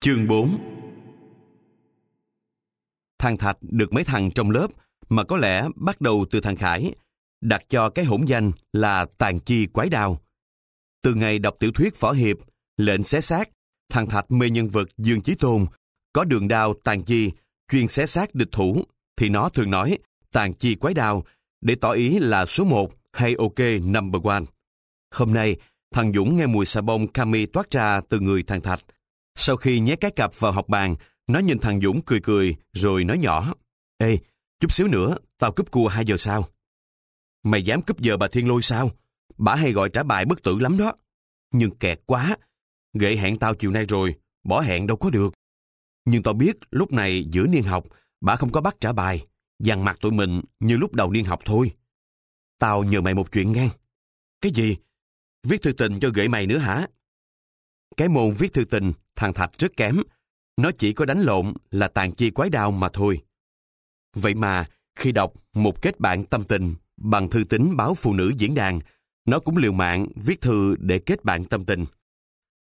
Chương 4 Thằng Thạch được mấy thằng trong lớp mà có lẽ bắt đầu từ thằng Khải đặt cho cái hỗn danh là tàn chi quái đao. Từ ngày đọc tiểu thuyết võ hiệp, lệnh xé xác, thằng Thạch mê nhân vật Dương Chí Tôn có đường đao tàn chi chuyên xé xác địch thủ thì nó thường nói tàn chi quái đao để tỏ ý là số một hay ok number one. Hôm nay, thằng Dũng nghe mùi xà bông Cami toát ra từ người thằng Thạch. Sau khi nhét cái cặp vào học bàn, nó nhìn thằng Dũng cười cười rồi nói nhỏ. Ê, chút xíu nữa, tao cúp cua 2 giờ sao? Mày dám cúp giờ bà Thiên Lôi sao? Bà hay gọi trả bài bất tử lắm đó. Nhưng kẹt quá. Gậy hẹn tao chiều nay rồi, bỏ hẹn đâu có được. Nhưng tao biết lúc này giữa niên học, bà không có bắt trả bài. Dằn mặt tụi mình như lúc đầu niên học thôi. Tao nhờ mày một chuyện ngang. Cái gì? Viết thư tình cho gửi mày nữa hả? Cái môn viết thư tình, thằng Thạch rất kém. Nó chỉ có đánh lộn là tàn chi quái đao mà thôi. Vậy mà, khi đọc một kết bạn tâm tình bằng thư tín báo phụ nữ diễn đàn, nó cũng liều mạng viết thư để kết bạn tâm tình.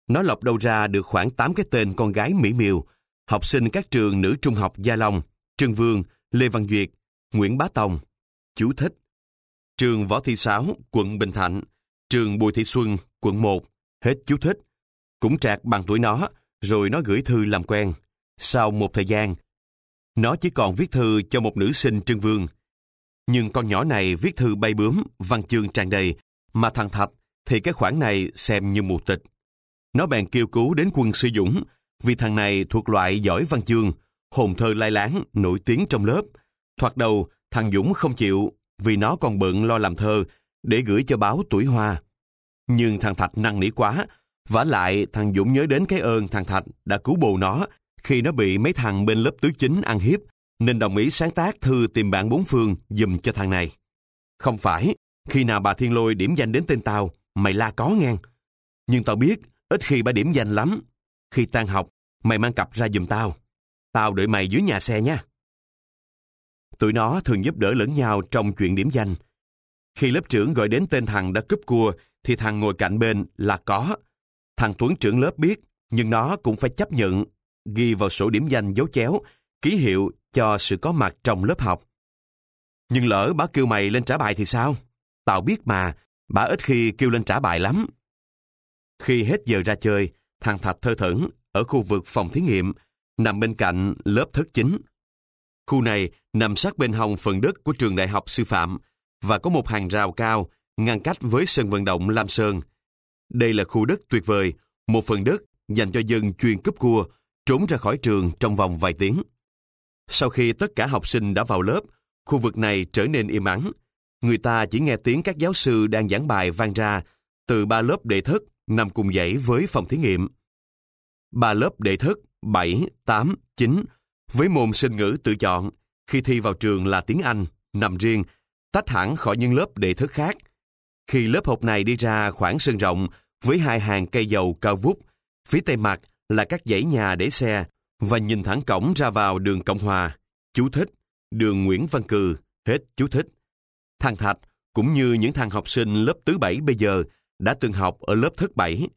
Nó lọc đâu ra được khoảng 8 cái tên con gái mỹ miều, học sinh các trường nữ trung học Gia Long, Trương Vương, Lê Văn Duyệt, Nguyễn Bá Tông. Chú thích. Trường Võ Thị Sáu, quận Bình Thạnh, trường Bùi Thị Xuân, quận 1. Hết chú thích. Cũng trạc bằng tuổi nó, rồi nó gửi thư làm quen. Sau một thời gian, nó chỉ còn viết thư cho một nữ sinh Trương Vương. Nhưng con nhỏ này viết thư bay bướm, văn chương tràn đầy, mà thằng Thạch thì cái khoản này xem như mù tịch. Nó bèn kêu cứu đến quân sư Dũng, vì thằng này thuộc loại giỏi văn chương, hồn thơ lai láng, nổi tiếng trong lớp. Thoạt đầu, thằng Dũng không chịu vì nó còn bận lo làm thơ để gửi cho báo Tuổi Hoa. Nhưng thằng Thạch năng nỉ quá, vả lại thằng Dũng nhớ đến cái ơn thằng Thạch đã cứu bồ nó khi nó bị mấy thằng bên lớp tứ chính ăn hiếp, nên đồng ý sáng tác thư tìm bạn bốn phương dùm cho thằng này. Không phải, khi nào bà Thiên Lôi điểm danh đến tên tao, mày la có ngang. Nhưng tao biết, ít khi bà điểm danh lắm. Khi tan học, mày mang cặp ra dùm tao. Tao đợi mày dưới nhà xe nha. Tụi nó thường giúp đỡ lẫn nhau trong chuyện điểm danh. Khi lớp trưởng gọi đến tên thằng đã cướp cua, thì thằng ngồi cạnh bên là có. Thằng Tuấn trưởng lớp biết, nhưng nó cũng phải chấp nhận ghi vào sổ điểm danh dấu chéo, ký hiệu cho sự có mặt trong lớp học. Nhưng lỡ bà kêu mày lên trả bài thì sao? Tao biết mà, bà ít khi kêu lên trả bài lắm. Khi hết giờ ra chơi, thằng Thạch thơ thẩn ở khu vực phòng thí nghiệm, nằm bên cạnh lớp thất chính. Khu này nằm sát bên hông phần đất của trường đại học sư phạm và có một hàng rào cao ngăn cách với sân vận động Lam Sơn. Đây là khu đất tuyệt vời, một phần đất dành cho dân chuyên cúp cua, trốn ra khỏi trường trong vòng vài tiếng. Sau khi tất cả học sinh đã vào lớp, khu vực này trở nên im ắng. Người ta chỉ nghe tiếng các giáo sư đang giảng bài vang ra từ ba lớp đệ thất nằm cùng dãy với phòng thí nghiệm. Ba lớp đệ thất 7, 8, 9 với môn sinh ngữ tự chọn khi thi vào trường là tiếng Anh, nằm riêng, tách hẳn khỏi những lớp đệ thất khác. Khi lớp học này đi ra khoảng sân rộng với hai hàng cây dầu cao vút, phía tây mặt là các dãy nhà để xe và nhìn thẳng cổng ra vào đường Cộng Hòa. Chú thích, đường Nguyễn Văn Cừ, hết chú thích. Thằng Thạch, cũng như những thằng học sinh lớp tứ bảy bây giờ, đã từng học ở lớp thứ bảy.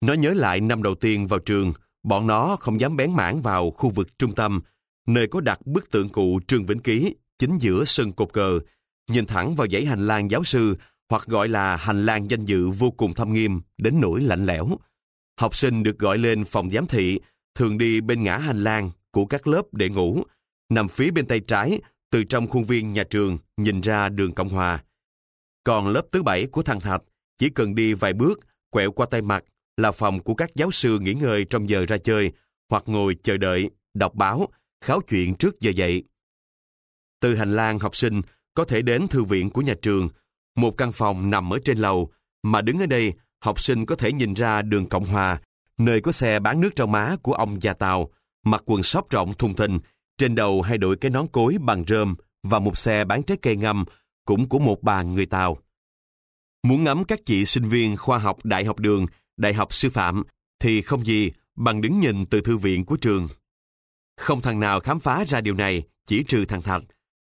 Nó nhớ lại năm đầu tiên vào trường, bọn nó không dám bén mảng vào khu vực trung tâm, nơi có đặt bức tượng cụ Trương Vĩnh Ký chính giữa sân cột cờ, nhìn thẳng vào dãy hành lang giáo sư hoặc gọi là hành lang danh dự vô cùng thâm nghiêm đến nỗi lạnh lẽo. Học sinh được gọi lên phòng giám thị, thường đi bên ngã hành lang của các lớp để ngủ, nằm phía bên tay trái từ trong khuôn viên nhà trường nhìn ra đường Cộng Hòa. Còn lớp thứ bảy của thằng Thạch chỉ cần đi vài bước, quẹo qua tay mặt là phòng của các giáo sư nghỉ ngơi trong giờ ra chơi hoặc ngồi chờ đợi, đọc báo, kháo chuyện trước giờ dậy. Từ hành lang học sinh có thể đến thư viện của nhà trường, một căn phòng nằm ở trên lầu, mà đứng ở đây học sinh có thể nhìn ra đường Cộng Hòa, nơi có xe bán nước trong má của ông già Tàu, mặc quần sóc rộng thùng thình, trên đầu hay đội cái nón cối bằng rơm và một xe bán trái cây ngâm cũng của một bà người Tàu. Muốn ngắm các chị sinh viên khoa học Đại học Đường, Đại học Sư phạm thì không gì bằng đứng nhìn từ thư viện của trường. Không thằng nào khám phá ra điều này, chỉ trừ thằng Thạch.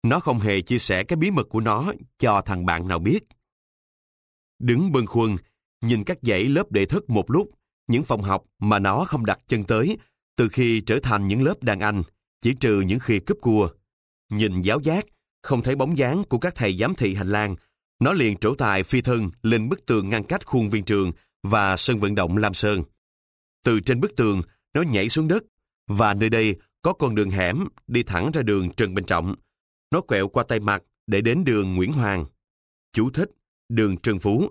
Nó không hề chia sẻ cái bí mật của nó cho thằng bạn nào biết. Đứng bâng khuâng, nhìn các dãy lớp đệ thất một lúc, những phòng học mà nó không đặt chân tới từ khi trở thành những lớp đàn anh, chỉ trừ những khi cúp cua. Nhìn giáo giác, không thấy bóng dáng của các thầy giám thị hành lang, nó liền trổ tài phi thân lên bức tường ngăn cách khuôn viên trường và sân vận động Lam Sơn. Từ trên bức tường, nó nhảy xuống đất, và nơi đây có con đường hẻm đi thẳng ra đường Trần Bình Trọng. Nó quẹo qua tay mặt để đến đường Nguyễn Hoàng. Chú thích, đường Trần Phú.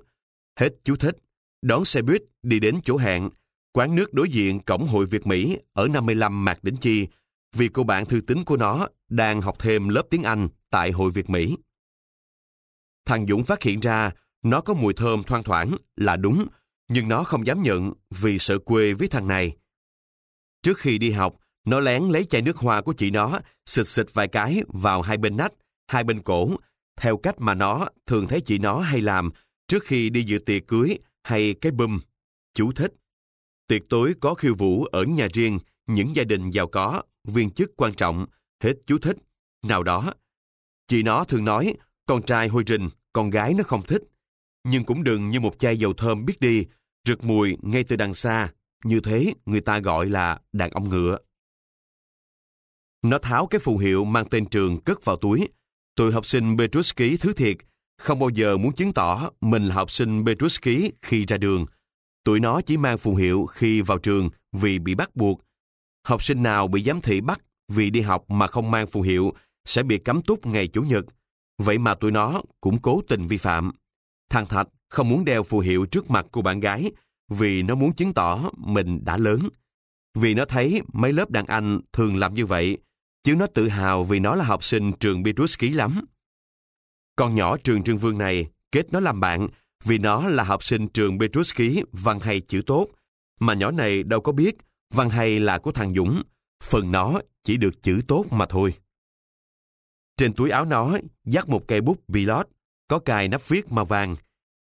Hết chú thích. Đón xe buýt đi đến chỗ hẹn, quán nước đối diện cổng hội Việt Mỹ ở 55 Mạc Đỉnh Chi, vì cô bạn thư tín của nó đang học thêm lớp tiếng Anh tại hội Việt Mỹ. Thằng Dũng phát hiện ra nó có mùi thơm thoang thoảng là đúng, nhưng nó không dám nhận vì sợ quê với thằng này. Trước khi đi học, nó lén lấy chai nước hoa của chị nó, xịt xịt vài cái vào hai bên nách, hai bên cổ, theo cách mà nó thường thấy chị nó hay làm trước khi đi dự tiệc cưới hay cái bum. Chú thích. Tiệc tối có khiêu vũ ở nhà riêng, những gia đình giàu có, viên chức quan trọng, hết chú thích. Nào đó, chị nó thường nói, con trai hôi rình, con gái nó không thích. Nhưng cũng đừng như một chai dầu thơm biết đi, rực mùi ngay từ đằng xa. Như thế người ta gọi là đàn ông ngựa. Nó tháo cái phù hiệu mang tên trường cất vào túi. Tụi học sinh Petruski thứ thiệt, không bao giờ muốn chứng tỏ mình là học sinh Petruski khi ra đường. Tụi nó chỉ mang phù hiệu khi vào trường vì bị bắt buộc. Học sinh nào bị giám thị bắt vì đi học mà không mang phù hiệu sẽ bị cấm túc ngày Chủ nhật. Vậy mà tụi nó cũng cố tình vi phạm. Thằng Thạch không muốn đeo phù hiệu trước mặt của bạn gái vì nó muốn chứng tỏ mình đã lớn. Vì nó thấy mấy lớp đàn anh thường làm như vậy, chứ nó tự hào vì nó là học sinh trường Petruski lắm. Con nhỏ trường Trương Vương này kết nó làm bạn vì nó là học sinh trường Petruski văn hay chữ tốt, mà nhỏ này đâu có biết văn hay là của thằng Dũng, phần nó chỉ được chữ tốt mà thôi. Trên túi áo nó dắt một cây bút Pilot, có cài nắp viết màu vàng.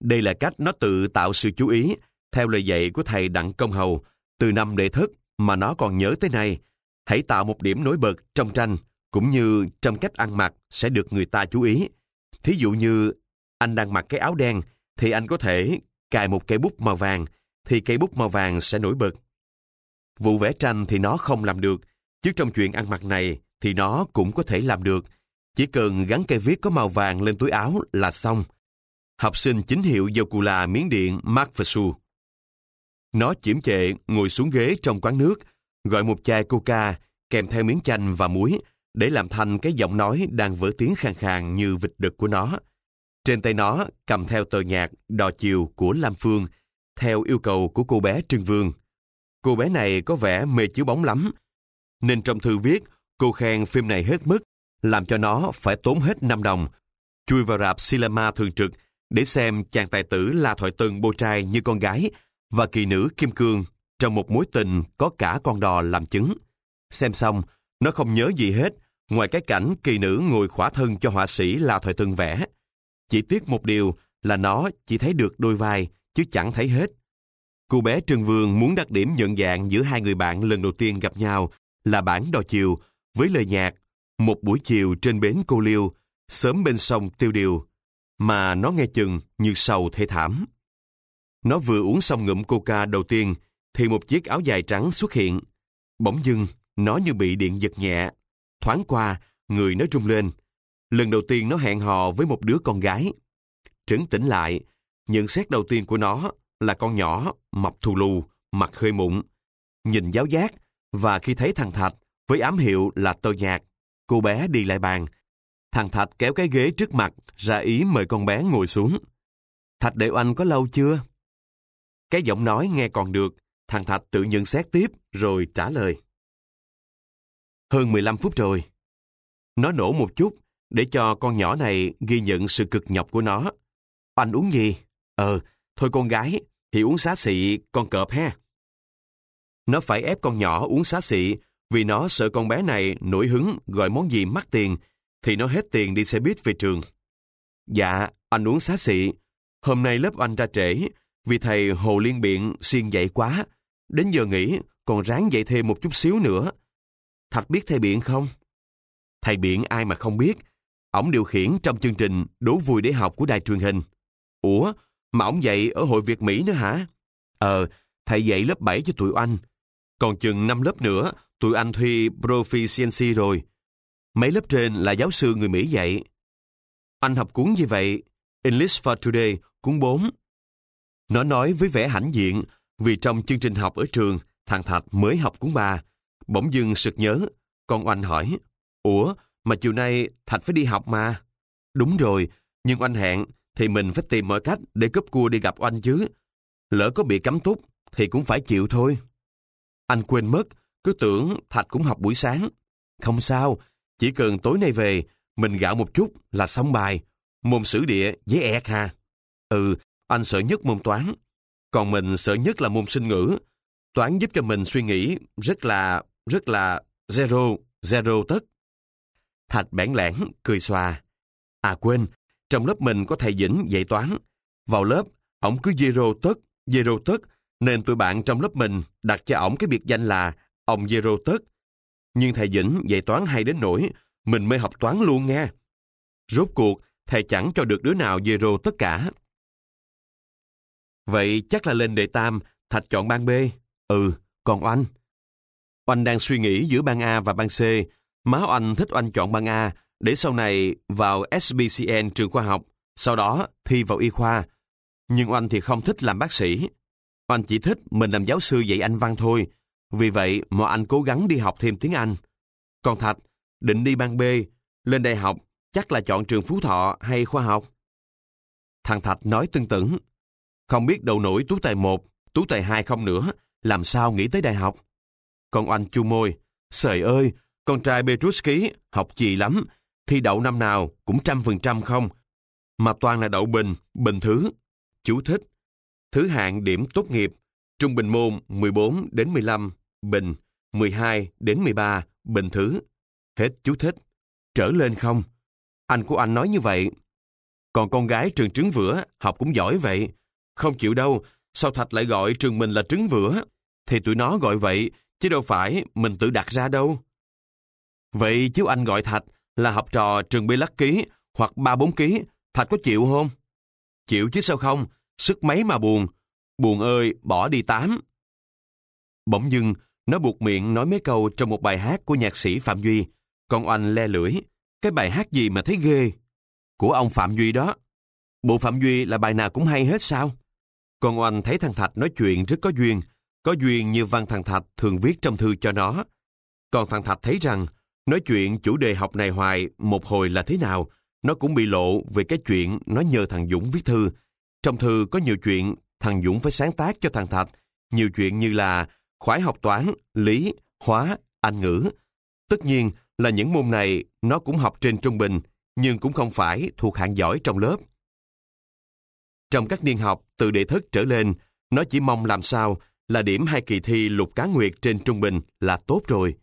Đây là cách nó tự tạo sự chú ý, theo lời dạy của thầy Đặng Công Hầu, từ năm đệ thất mà nó còn nhớ tới nay. Hãy tạo một điểm nổi bật trong tranh, cũng như trong cách ăn mặc sẽ được người ta chú ý. Thí dụ như anh đang mặc cái áo đen, thì anh có thể cài một cây bút màu vàng, thì cây bút màu vàng sẽ nổi bật. Vụ vẽ tranh thì nó không làm được, chứ trong chuyện ăn mặc này thì nó cũng có thể làm được. Chỉ cần gắn cây viết có màu vàng lên túi áo là xong. Học sinh chính hiệu Yokula Miến Điện Mark Fasu. Nó chiếm chệ ngồi xuống ghế trong quán nước, gọi một chai coca kèm theo miếng chanh và muối để làm thành cái giọng nói đang vỡ tiếng khàn khàn như vịt đực của nó. Trên tay nó cầm theo tờ nhạc Đò Chiều của Lam Phương, theo yêu cầu của cô bé Trương Vương. Cô bé này có vẻ mê chiếu bóng lắm, nên trong thư viết cô khen phim này hết mức, làm cho nó phải tốn hết 5 đồng, chui vào rạp cinema thường trực để xem chàng tài tử La Thoại Tân bô trai như con gái và kỳ nữ Kim Cương trong một mối tình có cả con đò làm chứng. Xem xong, nó không nhớ gì hết, ngoài cái cảnh kỳ nữ ngồi khỏa thân cho họa sĩ La Thoại Tân vẽ. Chỉ tiếc một điều là nó chỉ thấy được đôi vai, chứ chẳng thấy hết. Cô bé Trần Vương muốn đặt điểm nhận dạng giữa hai người bạn lần đầu tiên gặp nhau là bản đò chiều với lời nhạc Một buổi chiều trên bến cô liêu, sớm bên sông tiêu điều, mà nó nghe chừng như sầu thê thảm. Nó vừa uống xong ngụm coca đầu tiên, thì một chiếc áo dài trắng xuất hiện. Bỗng dưng, nó như bị điện giật nhẹ. Thoáng qua, người nó rung lên. Lần đầu tiên nó hẹn hò với một đứa con gái. Trấn tĩnh lại, nhận xét đầu tiên của nó là con nhỏ, mập thù lù, mặt hơi mụn. Nhìn giáo giác, và khi thấy thằng Thạch với ám hiệu là tơ nhạc, cô bé đi lại bàn. Thằng Thạch kéo cái ghế trước mặt, ra ý mời con bé ngồi xuống. Thạch để anh có lâu chưa? Cái giọng nói nghe còn được, thằng Thạch tự nhận xét tiếp rồi trả lời. Hơn 15 phút rồi. Nó nổ một chút để cho con nhỏ này ghi nhận sự cực nhọc của nó. Anh uống gì? Ờ, thôi con gái, thì uống xá xị con cọp ha. Nó phải ép con nhỏ uống xá xị vì nó sợ con bé này nổi hứng gọi món gì mắc tiền thì nó hết tiền đi xe buýt về trường. Dạ, anh uống xá xị. Hôm nay lớp anh ra trễ vì thầy Hồ Liên Biện xiên dậy quá. Đến giờ nghỉ còn ráng dậy thêm một chút xíu nữa. Thạch biết thầy Biện không? Thầy Biện ai mà không biết. Ổng điều khiển trong chương trình Đố vui để học của đài truyền hình. Ủa, mà ổng dạy ở hội Việt Mỹ nữa hả? Ờ, thầy dạy lớp 7 cho tụi anh. Còn chừng 5 lớp nữa, tụi anh thi Proficiency rồi. Mấy lớp trên là giáo sư người Mỹ dạy. Anh học cuốn gì vậy? English for Today, cuốn 4. Nó nói với vẻ hãnh diện, vì trong chương trình học ở trường, thằng Thạch mới học cuốn ba Bỗng dưng sực nhớ, con oanh hỏi, Ủa, mà chiều nay Thạch phải đi học mà. Đúng rồi, nhưng oanh hẹn thì mình phải tìm mọi cách để cướp cua đi gặp oanh chứ. Lỡ có bị cấm túc thì cũng phải chịu thôi. Anh quên mất, cứ tưởng Thạch cũng học buổi sáng. Không sao, chỉ cần tối nay về, mình gạo một chút là xong bài. Môn sử địa dễ ẹt ha. Ừ, anh sợ nhất môn toán. Còn mình sợ nhất là môn sinh ngữ. Toán giúp cho mình suy nghĩ rất là, rất là zero, zero tất. Thạch bẽn lẽn, cười xòa. À quên, trong lớp mình có thầy Vĩnh dạy toán. Vào lớp, ổng cứ zero tất, zero tất, nên tụi bạn trong lớp mình đặt cho ổng cái biệt danh là ông zero tất. Nhưng thầy Vĩnh dạy toán hay đến nỗi mình mê học toán luôn nghe. Rốt cuộc, thầy chẳng cho được đứa nào zero tất cả. Vậy chắc là lên đề tam, Thạch chọn ban B. Ừ, còn Oanh? Oanh đang suy nghĩ giữa ban A và ban C. Má Oanh thích Oanh chọn ban A để sau này vào SBCN trường khoa học, sau đó thi vào y khoa. Nhưng Oanh thì không thích làm bác sĩ. Oanh chỉ thích mình làm giáo sư dạy Anh văn thôi. Vì vậy mà anh cố gắng đi học thêm tiếng Anh. Còn Thạch, định đi ban B, lên đại học, chắc là chọn trường Phú Thọ hay khoa học. Thằng Thạch nói tưng tửng, không biết đầu nổi tú tài một, tú tài hai không nữa, làm sao nghĩ tới đại học. Còn oanh chu môi, sời ơi, con trai Petruski học chì lắm, thi đậu năm nào cũng trăm phần trăm không. Mà toàn là đậu bình, bình thứ. Chú thích. Thứ hạng điểm tốt nghiệp, trung bình môn 14 đến 15, bình, 12 đến 13, bình thứ. Hết chú thích. Trở lên không? Anh của anh nói như vậy. Còn con gái trường trứng vữa học cũng giỏi vậy. Không chịu đâu, sao Thạch lại gọi trường mình là trứng vữa? Thì tụi nó gọi vậy, chứ đâu phải mình tự đặt ra đâu. Vậy chứ anh gọi Thạch là học trò trường bi Lắc Ký hoặc ba bốn ký, Thạch có chịu không? Chịu chứ sao không, sức mấy mà buồn. Buồn ơi, bỏ đi tám. Bỗng dưng, nó buộc miệng nói mấy câu trong một bài hát của nhạc sĩ Phạm Duy. Còn oanh le lưỡi, cái bài hát gì mà thấy ghê? Của ông Phạm Duy đó. Bộ Phạm Duy là bài nào cũng hay hết sao? Còn oanh thấy thằng Thạch nói chuyện rất có duyên, có duyên như văn thằng Thạch thường viết trong thư cho nó. Còn thằng Thạch thấy rằng, nói chuyện chủ đề học này hoài một hồi là thế nào, nó cũng bị lộ về cái chuyện nó nhờ thằng Dũng viết thư. Trong thư có nhiều chuyện thằng Dũng phải sáng tác cho thằng Thạch, nhiều chuyện như là khoái học toán, lý, hóa, anh ngữ. Tất nhiên là những môn này nó cũng học trên trung bình, nhưng cũng không phải thuộc hạng giỏi trong lớp. Trong các niên học từ đệ thất trở lên, nó chỉ mong làm sao là điểm hai kỳ thi lục cá nguyệt trên trung bình là tốt rồi.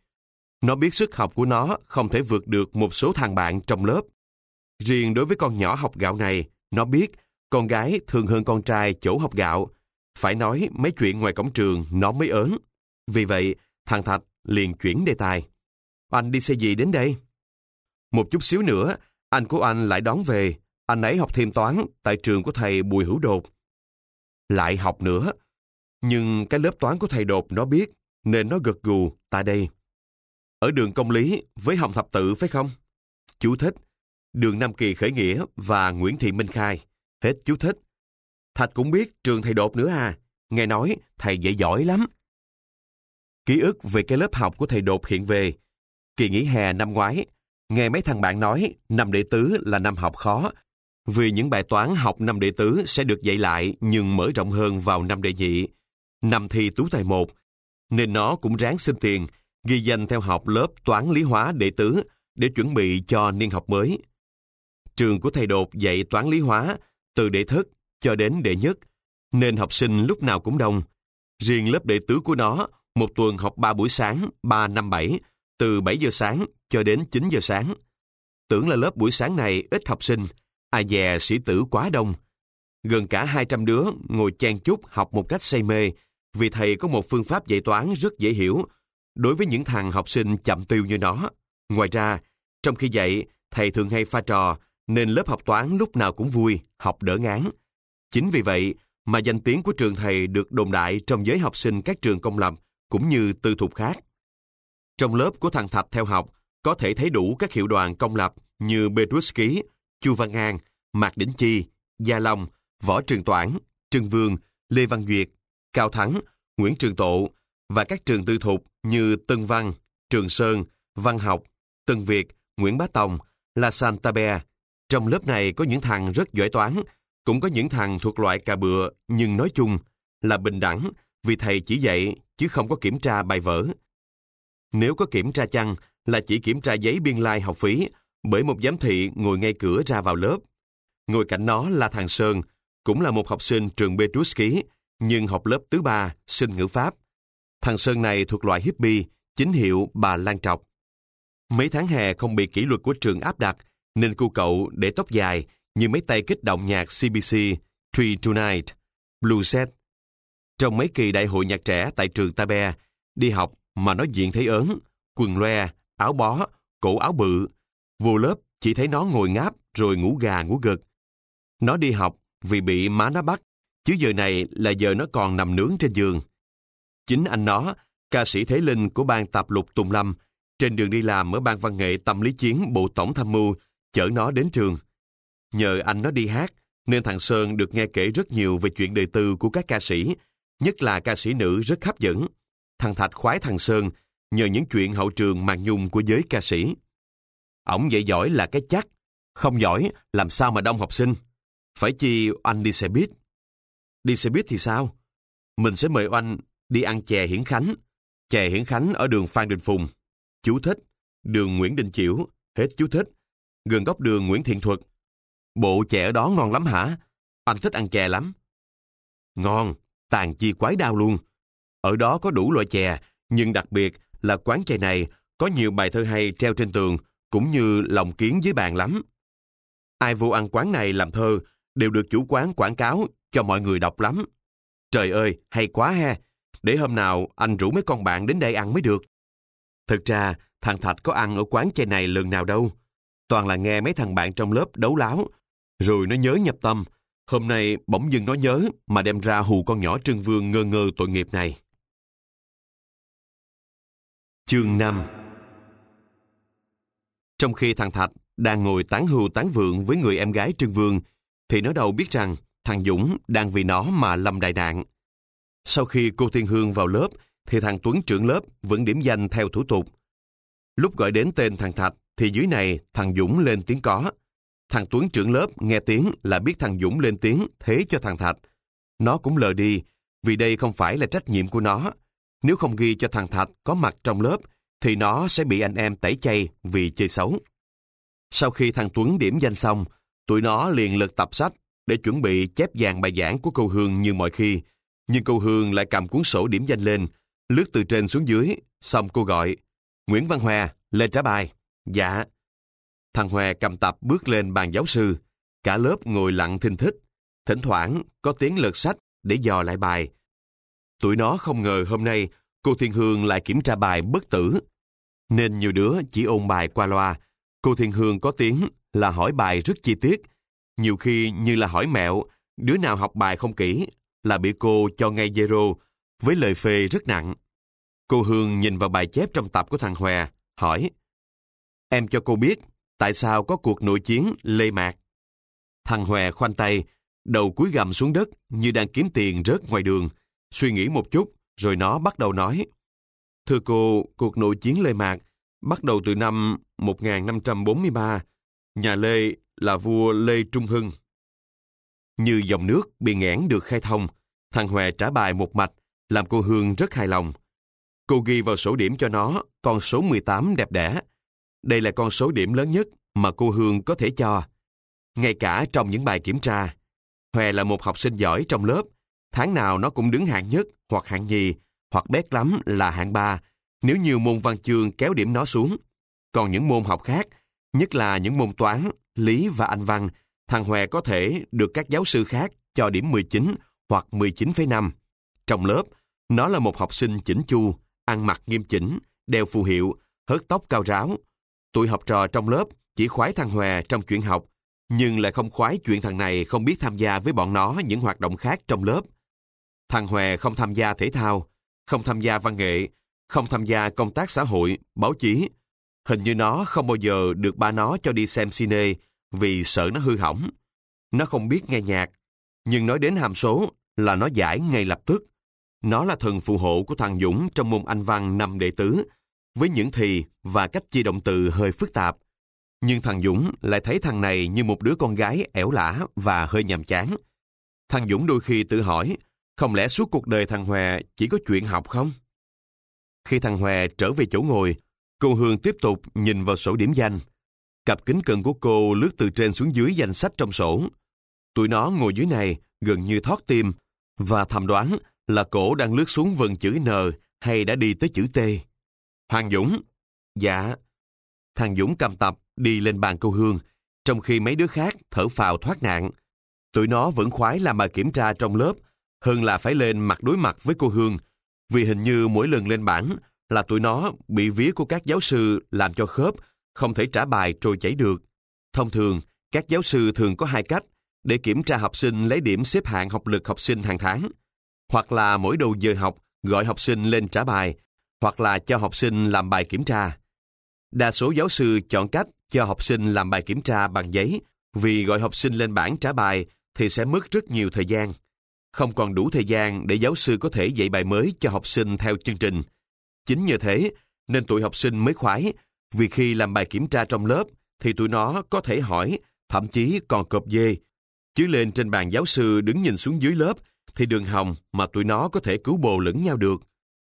Nó biết sức học của nó không thể vượt được một số thằng bạn trong lớp. Riêng đối với con nhỏ học gạo này, nó biết con gái thường hơn con trai chỗ học gạo. Phải nói mấy chuyện ngoài cổng trường nó mới ớn. Vì vậy, thằng Thạch liền chuyển đề tài. Anh đi xe gì đến đây? Một chút xíu nữa, anh của anh lại đón về. Anh ấy học thêm toán tại trường của thầy Bùi Hữu Đột. Lại học nữa. Nhưng cái lớp toán của thầy Đột nó biết, nên nó gật gù tại đây. Ở đường công lý với Hồng Thập Tự phải không? Chú thích. Đường Nam Kỳ Khởi Nghĩa và Nguyễn Thị Minh Khai. Hết chú thích. Thạch cũng biết trường thầy Đột nữa à. Nghe nói thầy dạy giỏi lắm. Ký ức về cái lớp học của thầy Đột hiện về. Kỳ nghỉ hè năm ngoái, nghe mấy thằng bạn nói năm đệ tứ là năm học khó vì những bài toán học năm đệ tứ sẽ được dạy lại nhưng mở rộng hơn vào năm đệ nhị. Năm thi tú tài một, nên nó cũng ráng xin tiền, ghi danh theo học lớp toán lý hóa đệ tứ để chuẩn bị cho niên học mới. Trường của thầy Đột dạy toán lý hóa từ đệ thất cho đến đệ nhất, nên học sinh lúc nào cũng đông. Riêng lớp đệ tứ của nó, một tuần học 3 buổi sáng, 3 năm 7, từ 7 giờ sáng cho đến 9 giờ sáng. Tưởng là lớp buổi sáng này ít học sinh, ai dè sĩ tử quá đông. Gần cả 200 đứa ngồi chen chúc học một cách say mê, vì thầy có một phương pháp dạy toán rất dễ hiểu đối với những thằng học sinh chậm tiêu như nó. Ngoài ra, trong khi dạy, thầy thường hay pha trò, nên lớp học toán lúc nào cũng vui, học đỡ ngán. Chính vì vậy mà danh tiếng của trường thầy được đồn đại trong giới học sinh các trường công lập cũng như tư thục khác. Trong lớp của thằng Thạch theo học, có thể thấy đủ các hiệu đoàn công lập như Petruski, Chu Văn An, Mạc Đỉnh Chi, Gia Long, Võ Trường Toản, Trương Vương, Lê Văn Duyệt, Cao Thắng, Nguyễn Trường Tộ và các trường tư thục như Tân Văn, Trường Sơn, Văn Học, Tân Việt, Nguyễn Bá Tòng, La Santabe. Trong lớp này có những thằng rất giỏi toán, cũng có những thằng thuộc loại cà bựa, nhưng nói chung là bình đẳng vì thầy chỉ dạy chứ không có kiểm tra bài vở. Nếu có kiểm tra chăng là chỉ kiểm tra giấy biên lai like học phí bởi một giám thị ngồi ngay cửa ra vào lớp. Ngồi cạnh nó là thằng Sơn, cũng là một học sinh trường Petrus Ký, nhưng học lớp thứ ba, sinh ngữ Pháp. Thằng Sơn này thuộc loại hippie, chính hiệu bà Lan Trọc. Mấy tháng hè không bị kỷ luật của trường áp đặt, nên cô cậu để tóc dài như mấy tay kích động nhạc CBC, Tree Tonight, Blue Set. Trong mấy kỳ đại hội nhạc trẻ tại trường Tabe, đi học mà nói diện thấy ớn, quần loe, áo bó, cổ áo bự. Vô lớp chỉ thấy nó ngồi ngáp rồi ngủ gà ngủ gật. Nó đi học vì bị má nó bắt, chứ giờ này là giờ nó còn nằm nướng trên giường. Chính anh nó, ca sĩ Thế Linh của ban tạp lục Tùng Lâm, trên đường đi làm ở ban văn nghệ tâm lý chiến Bộ Tổng Tham mưu, chở nó đến trường. Nhờ anh nó đi hát, nên thằng Sơn được nghe kể rất nhiều về chuyện đời tư của các ca sĩ, nhất là ca sĩ nữ rất hấp dẫn. Thằng Thạch khoái thằng Sơn nhờ những chuyện hậu trường màn nhung của giới ca sĩ. Ổng dạy giỏi là cái chắc, không giỏi làm sao mà đông học sinh. Phải chi anh đi xe buýt. Đi xe buýt thì sao? Mình sẽ mời anh đi ăn chè Hiển Khánh. Chè Hiển Khánh ở đường Phan Đình Phùng. Chú thích. Đường Nguyễn Đình Chiểu. Hết chú thích. Gần góc đường Nguyễn Thiện Thuật. Bộ chè ở đó ngon lắm hả? Anh thích ăn chè lắm. Ngon, tàn chi quái đau luôn. Ở đó có đủ loại chè, nhưng đặc biệt là quán chè này có nhiều bài thơ hay treo trên tường, cũng như lòng kiến với bạn lắm. Ai vô ăn quán này làm thơ, đều được chủ quán quảng cáo cho mọi người đọc lắm. Trời ơi, hay quá ha! Để hôm nào anh rủ mấy con bạn đến đây ăn mới được. Thực ra, thằng Thạch có ăn ở quán chè này lần nào đâu. Toàn là nghe mấy thằng bạn trong lớp đấu láo, rồi nó nhớ nhập tâm. Hôm nay bỗng dưng nó nhớ mà đem ra hù con nhỏ Trương Vương ngơ ngơ tội nghiệp này. Chương 5 trong khi thằng Thạch đang ngồi tán hưu tán vượng với người em gái Trương Vương, thì nó đâu biết rằng thằng Dũng đang vì nó mà lâm đại nạn. Sau khi cô Thiên Hương vào lớp, thì thằng Tuấn trưởng lớp vẫn điểm danh theo thủ tục. Lúc gọi đến tên thằng Thạch, thì dưới này thằng Dũng lên tiếng có. Thằng Tuấn trưởng lớp nghe tiếng là biết thằng Dũng lên tiếng thế cho thằng Thạch. Nó cũng lờ đi, vì đây không phải là trách nhiệm của nó. Nếu không ghi cho thằng Thạch có mặt trong lớp, thì nó sẽ bị anh em tẩy chay vì chơi xấu. Sau khi thằng Tuấn điểm danh xong, tụi nó liền lật tập sách để chuẩn bị chép dàn bài giảng của cô Hương như mọi khi. Nhưng cô Hương lại cầm cuốn sổ điểm danh lên, lướt từ trên xuống dưới, xong cô gọi, Nguyễn Văn Hòa, lên trả bài. Dạ. Thằng Hòa cầm tập bước lên bàn giáo sư, cả lớp ngồi lặng thinh thích. Thỉnh thoảng có tiếng lật sách để dò lại bài. Tụi nó không ngờ hôm nay cô Thiên Hương lại kiểm tra bài bất tử. Nên nhiều đứa chỉ ôn bài qua loa. Cô Thiên Hương có tiếng là hỏi bài rất chi tiết. Nhiều khi như là hỏi mẹo, đứa nào học bài không kỹ là bị cô cho ngay zero với lời phê rất nặng. Cô Hương nhìn vào bài chép trong tập của thằng Hòe, hỏi Em cho cô biết tại sao có cuộc nội chiến Lê Mạc. Thằng Hòe khoanh tay, đầu cúi gầm xuống đất như đang kiếm tiền rớt ngoài đường. Suy nghĩ một chút, rồi nó bắt đầu nói Thưa cô, cuộc nội chiến Lê Mạc bắt đầu từ năm 1543. Nhà Lê là vua Lê Trung Hưng. Như dòng nước bị nghẽn được khai thông, thằng Hòe trả bài một mạch, làm cô Hương rất hài lòng. Cô ghi vào sổ điểm cho nó con số 18 đẹp đẽ. Đây là con số điểm lớn nhất mà cô Hương có thể cho. Ngay cả trong những bài kiểm tra, Hòe là một học sinh giỏi trong lớp. Tháng nào nó cũng đứng hạng nhất hoặc hạng nhì, hoặc bét lắm là hạng ba, nếu nhiều môn văn chương kéo điểm nó xuống. Còn những môn học khác, nhất là những môn toán, lý và anh văn, thằng Hòe có thể được các giáo sư khác cho điểm 19 hoặc 19,5. Trong lớp, nó là một học sinh chỉnh chu, ăn mặc nghiêm chỉnh, đeo phù hiệu, hớt tóc cao ráo. Tụi học trò trong lớp chỉ khoái thằng Hòe trong chuyện học, nhưng lại không khoái chuyện thằng này không biết tham gia với bọn nó những hoạt động khác trong lớp. Thằng Hòe không tham gia thể thao, không tham gia văn nghệ, không tham gia công tác xã hội, báo chí. Hình như nó không bao giờ được ba nó cho đi xem cine vì sợ nó hư hỏng. Nó không biết nghe nhạc, nhưng nói đến hàm số là nó giải ngay lập tức. Nó là thần phù hộ của thằng Dũng trong môn Anh văn năm đệ tứ, với những thì và cách chia động từ hơi phức tạp. Nhưng thằng Dũng lại thấy thằng này như một đứa con gái ẻo lả và hơi nhàm chán. Thằng Dũng đôi khi tự hỏi, không lẽ suốt cuộc đời thằng Hòe chỉ có chuyện học không? Khi thằng Hòe trở về chỗ ngồi, cô Hương tiếp tục nhìn vào sổ điểm danh. Cặp kính cận của cô lướt từ trên xuống dưới danh sách trong sổ. Tụi nó ngồi dưới này gần như thoát tim và thầm đoán là cổ đang lướt xuống vần chữ N hay đã đi tới chữ T. Hoàng Dũng. Dạ. Thằng Dũng cầm tập đi lên bàn cô Hương, trong khi mấy đứa khác thở phào thoát nạn. Tụi nó vẫn khoái làm bài kiểm tra trong lớp, hơn là phải lên mặt đối mặt với cô Hương, vì hình như mỗi lần lên bảng là tụi nó bị vía của các giáo sư làm cho khớp, không thể trả bài trôi chảy được. Thông thường, các giáo sư thường có hai cách để kiểm tra học sinh lấy điểm xếp hạng học lực học sinh hàng tháng. Hoặc là mỗi đầu giờ học gọi học sinh lên trả bài, hoặc là cho học sinh làm bài kiểm tra. Đa số giáo sư chọn cách cho học sinh làm bài kiểm tra bằng giấy vì gọi học sinh lên bảng trả bài thì sẽ mất rất nhiều thời gian. Không còn đủ thời gian để giáo sư có thể dạy bài mới cho học sinh theo chương trình. Chính nhờ thế nên tụi học sinh mới khoái vì khi làm bài kiểm tra trong lớp thì tụi nó có thể hỏi, thậm chí còn cộp dê. Chứ lên trên bàn giáo sư đứng nhìn xuống dưới lớp thì đường hồng mà tụi nó có thể cứu bồ lẫn nhau được.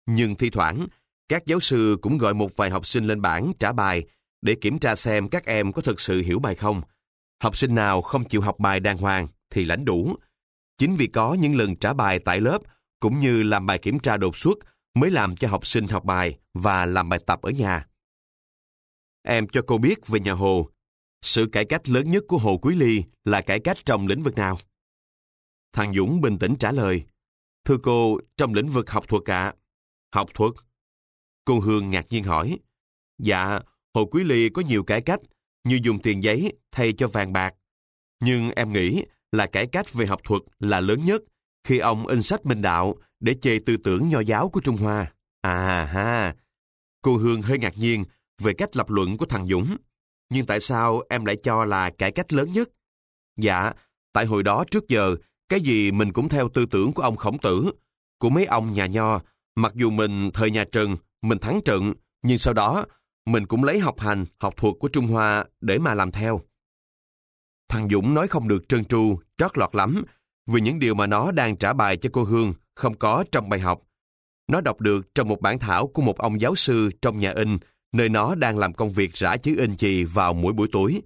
Nhưng thi thoảng, các giáo sư cũng gọi một vài học sinh lên bảng trả bài để kiểm tra xem các em có thực sự hiểu bài không. Học sinh nào không chịu học bài đàng hoàng thì lãnh đủ. Chính vì có những lần trả bài tại lớp cũng như làm bài kiểm tra đột xuất mới làm cho học sinh học bài và làm bài tập ở nhà. Em cho cô biết về nhà Hồ. Sự cải cách lớn nhất của Hồ Quý Ly là cải cách trong lĩnh vực nào? Thằng Dũng bình tĩnh trả lời. Thưa cô, trong lĩnh vực học thuật ạ. Học thuật? Cô Hương ngạc nhiên hỏi. Dạ, Hồ Quý Ly có nhiều cải cách, như dùng tiền giấy thay cho vàng bạc. Nhưng em nghĩ là cải cách về học thuật là lớn nhất khi ông in sách Minh Đạo để chê tư tưởng nho giáo của Trung Hoa. À ha! Cô Hương hơi ngạc nhiên về cách lập luận của thằng Dũng. Nhưng tại sao em lại cho là cải cách lớn nhất? Dạ, tại hồi đó trước giờ, cái gì mình cũng theo tư tưởng của ông khổng tử, của mấy ông nhà nho, mặc dù mình thời nhà Trần, mình thắng trận, nhưng sau đó mình cũng lấy học hành, học thuật của Trung Hoa để mà làm theo. Thằng Dũng nói không được trơn tru, trót lọt lắm, vì những điều mà nó đang trả bài cho cô Hương không có trong bài học. Nó đọc được trong một bản thảo của một ông giáo sư trong nhà in, nơi nó đang làm công việc rã chữ in chì vào mỗi buổi tối.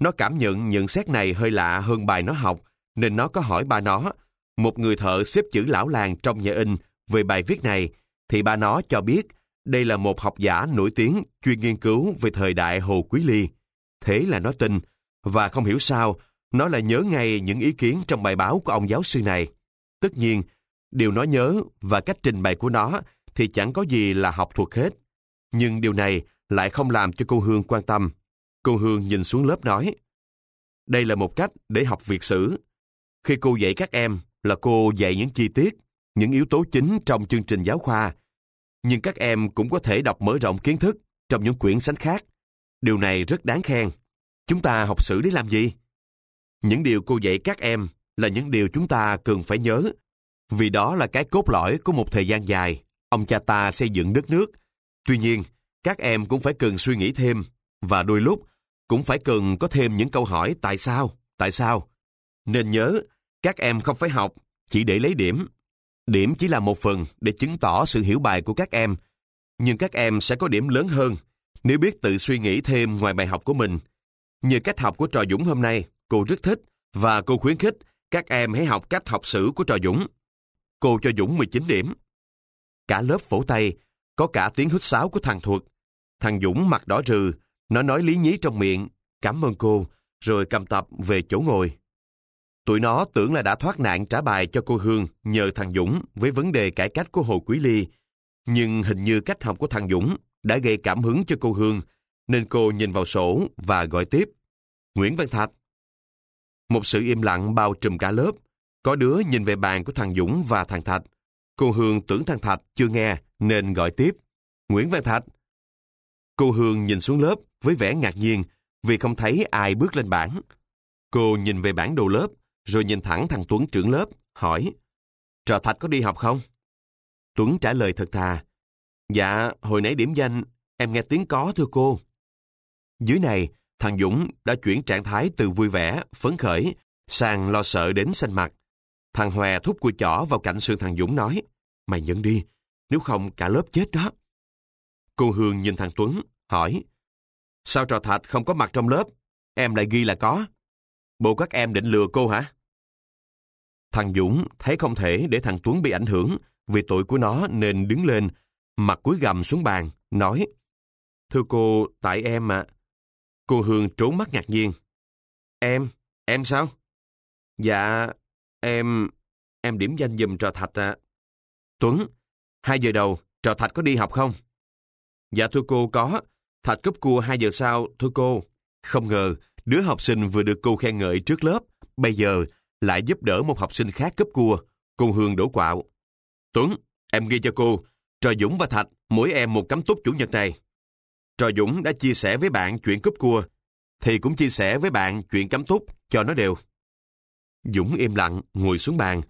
Nó cảm nhận nhận xét này hơi lạ hơn bài nó học, nên nó có hỏi ba nó, một người thợ xếp chữ lão làng trong nhà in về bài viết này, thì ba nó cho biết đây là một học giả nổi tiếng chuyên nghiên cứu về thời đại Hồ Quý Ly. Thế là nó tin, và không hiểu sao, nó lại nhớ ngay những ý kiến trong bài báo của ông giáo sư này. Tất nhiên, điều nó nhớ và cách trình bày của nó thì chẳng có gì là học thuộc hết. Nhưng điều này lại không làm cho cô Hương quan tâm. Cô Hương nhìn xuống lớp nói, đây là một cách để học việc sử. Khi cô dạy các em là cô dạy những chi tiết, những yếu tố chính trong chương trình giáo khoa, nhưng các em cũng có thể đọc mở rộng kiến thức trong những quyển sách khác. Điều này rất đáng khen. Chúng ta học sử để làm gì? Những điều cô dạy các em là những điều chúng ta cần phải nhớ, vì đó là cái cốt lõi của một thời gian dài. Ông cha ta xây dựng đất nước. Tuy nhiên, các em cũng phải cần suy nghĩ thêm, và đôi lúc cũng phải cần có thêm những câu hỏi tại sao, tại sao. Nên nhớ, các em không phải học chỉ để lấy điểm, Điểm chỉ là một phần để chứng tỏ sự hiểu bài của các em, nhưng các em sẽ có điểm lớn hơn nếu biết tự suy nghĩ thêm ngoài bài học của mình. Như cách học của Trò Dũng hôm nay, cô rất thích và cô khuyến khích các em hãy học cách học sử của Trò Dũng. Cô cho Dũng 19 điểm. Cả lớp phổ tay, có cả tiếng hít sáo của thằng Thuật. Thằng Dũng mặt đỏ rừ, nó nói lý nhí trong miệng, cảm ơn cô, rồi cầm tập về chỗ ngồi. Tụi nó tưởng là đã thoát nạn trả bài cho cô Hương nhờ thằng Dũng với vấn đề cải cách của Hồ Quý Ly. Nhưng hình như cách học của thằng Dũng đã gây cảm hứng cho cô Hương, nên cô nhìn vào sổ và gọi tiếp. Nguyễn Văn Thạch. Một sự im lặng bao trùm cả lớp. Có đứa nhìn về bàn của thằng Dũng và thằng Thạch. Cô Hương tưởng thằng Thạch chưa nghe nên gọi tiếp. Nguyễn Văn Thạch. Cô Hương nhìn xuống lớp với vẻ ngạc nhiên vì không thấy ai bước lên bảng. Cô nhìn về bản đồ lớp rồi nhìn thẳng thằng Tuấn trưởng lớp, hỏi Trò Thạch có đi học không? Tuấn trả lời thật thà. Dạ, hồi nãy điểm danh, em nghe tiếng có thưa cô. Dưới này, thằng Dũng đã chuyển trạng thái từ vui vẻ, phấn khởi, sang lo sợ đến xanh mặt. Thằng Hòe thúc cùi chỏ vào cạnh sườn thằng Dũng nói, mày nhận đi, nếu không cả lớp chết đó. Cô Hương nhìn thằng Tuấn, hỏi, sao trò thạch không có mặt trong lớp, em lại ghi là có. Bộ các em định lừa cô hả? Thằng Dũng thấy không thể để thằng Tuấn bị ảnh hưởng vì tội của nó nên đứng lên, mặt cúi gầm xuống bàn, nói Thưa cô, tại em mà. Cô Hương trốn mắt ngạc nhiên. Em? Em sao? Dạ, em... Em điểm danh dùm trò thạch ạ. Tuấn, hai giờ đầu, trò thạch có đi học không? Dạ thưa cô, có. Thạch cúp cua hai giờ sau, thưa cô. Không ngờ, đứa học sinh vừa được cô khen ngợi trước lớp, bây giờ lại giúp đỡ một học sinh khác cúp cua. Cô Hương đổ quạo. Tuấn, em ghi cho cô, Trò Dũng và Thạch, mỗi em một cắm túc chủ nhật này. Trò Dũng đã chia sẻ với bạn chuyện cúp cua, thì cũng chia sẻ với bạn chuyện cắm túc, cho nó đều. Dũng im lặng, ngồi xuống bàn.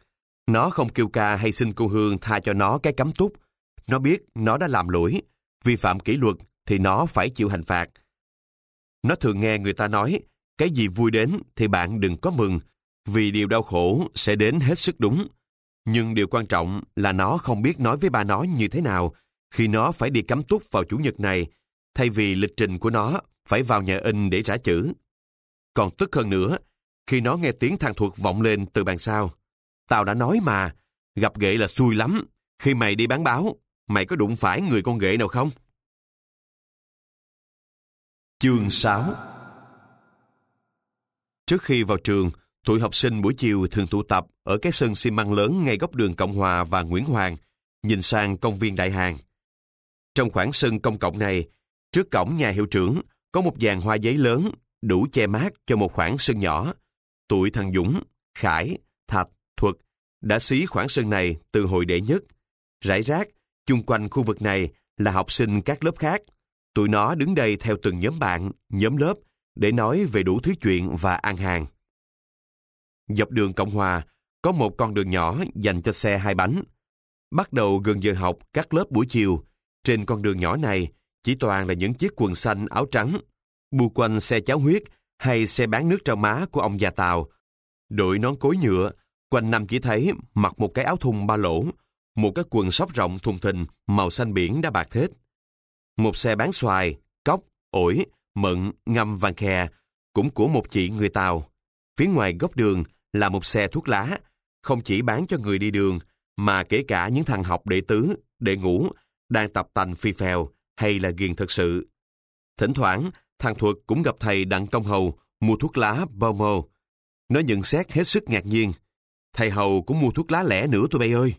Nó không kêu ca hay xin cô Hương tha cho nó cái cắm túc. Nó biết nó đã làm lỗi, vi phạm kỷ luật thì nó phải chịu hình phạt. Nó thường nghe người ta nói, cái gì vui đến thì bạn đừng có mừng, vì điều đau khổ sẽ đến hết sức đúng. Nhưng điều quan trọng là nó không biết nói với ba nó như thế nào khi nó phải đi cắm túc vào chủ nhật này, thay vì lịch trình của nó phải vào nhà in để trả chữ. Còn tức hơn nữa, khi nó nghe tiếng thang thuộc vọng lên từ bàn sau. Tao đã nói mà, gặp ghệ là xui lắm. Khi mày đi bán báo, mày có đụng phải người con ghệ nào không? Chương 6 Trước khi vào trường, Tụi học sinh buổi chiều thường tụ tập ở cái sân xi măng lớn ngay góc đường Cộng Hòa và Nguyễn Hoàng, nhìn sang công viên Đại Hàng. Trong khoảng sân công cộng này, trước cổng nhà hiệu trưởng có một dàn hoa giấy lớn đủ che mát cho một khoảng sân nhỏ. Tụi thằng Dũng, Khải, Thạch, Thuật đã xí khoảng sân này từ hồi đệ nhất. Rải rác, chung quanh khu vực này là học sinh các lớp khác. Tụi nó đứng đây theo từng nhóm bạn, nhóm lớp để nói về đủ thứ chuyện và ăn hàng. Dọc đường Cộng Hòa, có một con đường nhỏ dành cho xe hai bánh. Bắt đầu gần giờ học các lớp buổi chiều, trên con đường nhỏ này chỉ toàn là những chiếc quần xanh áo trắng, bu quanh xe cháo huyết hay xe bán nước trao má của ông già Tàu. Đội nón cối nhựa, quanh năm chỉ thấy mặc một cái áo thun ba lỗ, một cái quần sóc rộng thùng thình màu xanh biển đã bạc thết. Một xe bán xoài, cốc, ổi, mận, ngâm vàng khè, cũng của một chị người Tàu. Phía ngoài góc đường là một xe thuốc lá, không chỉ bán cho người đi đường, mà kể cả những thằng học đệ tứ, đệ ngũ, đang tập tành phi phèo hay là ghiền thật sự. Thỉnh thoảng, thằng Thuật cũng gặp thầy Đặng Công Hầu mua thuốc lá Bomo. Nó nhận xét hết sức ngạc nhiên. Thầy Hầu cũng mua thuốc lá lẻ nữa tụi bay ơi.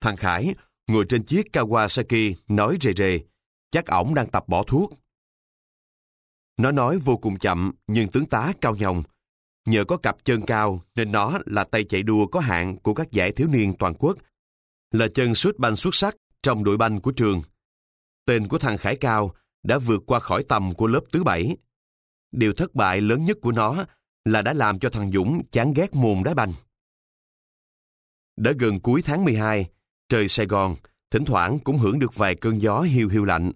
Thằng Khải ngồi trên chiếc Kawasaki nói rề rề, chắc ổng đang tập bỏ thuốc. Nó nói vô cùng chậm nhưng tướng tá cao nhồng, Nhờ có cặp chân cao nên nó là tay chạy đua có hạng của các giải thiếu niên toàn quốc, là chân suốt banh xuất sắc trong đội banh của trường. Tên của thằng Khải Cao đã vượt qua khỏi tầm của lớp thứ bảy. Điều thất bại lớn nhất của nó là đã làm cho thằng Dũng chán ghét môn đá banh. Đã gần cuối tháng 12, trời Sài Gòn thỉnh thoảng cũng hưởng được vài cơn gió hiu hiu lạnh.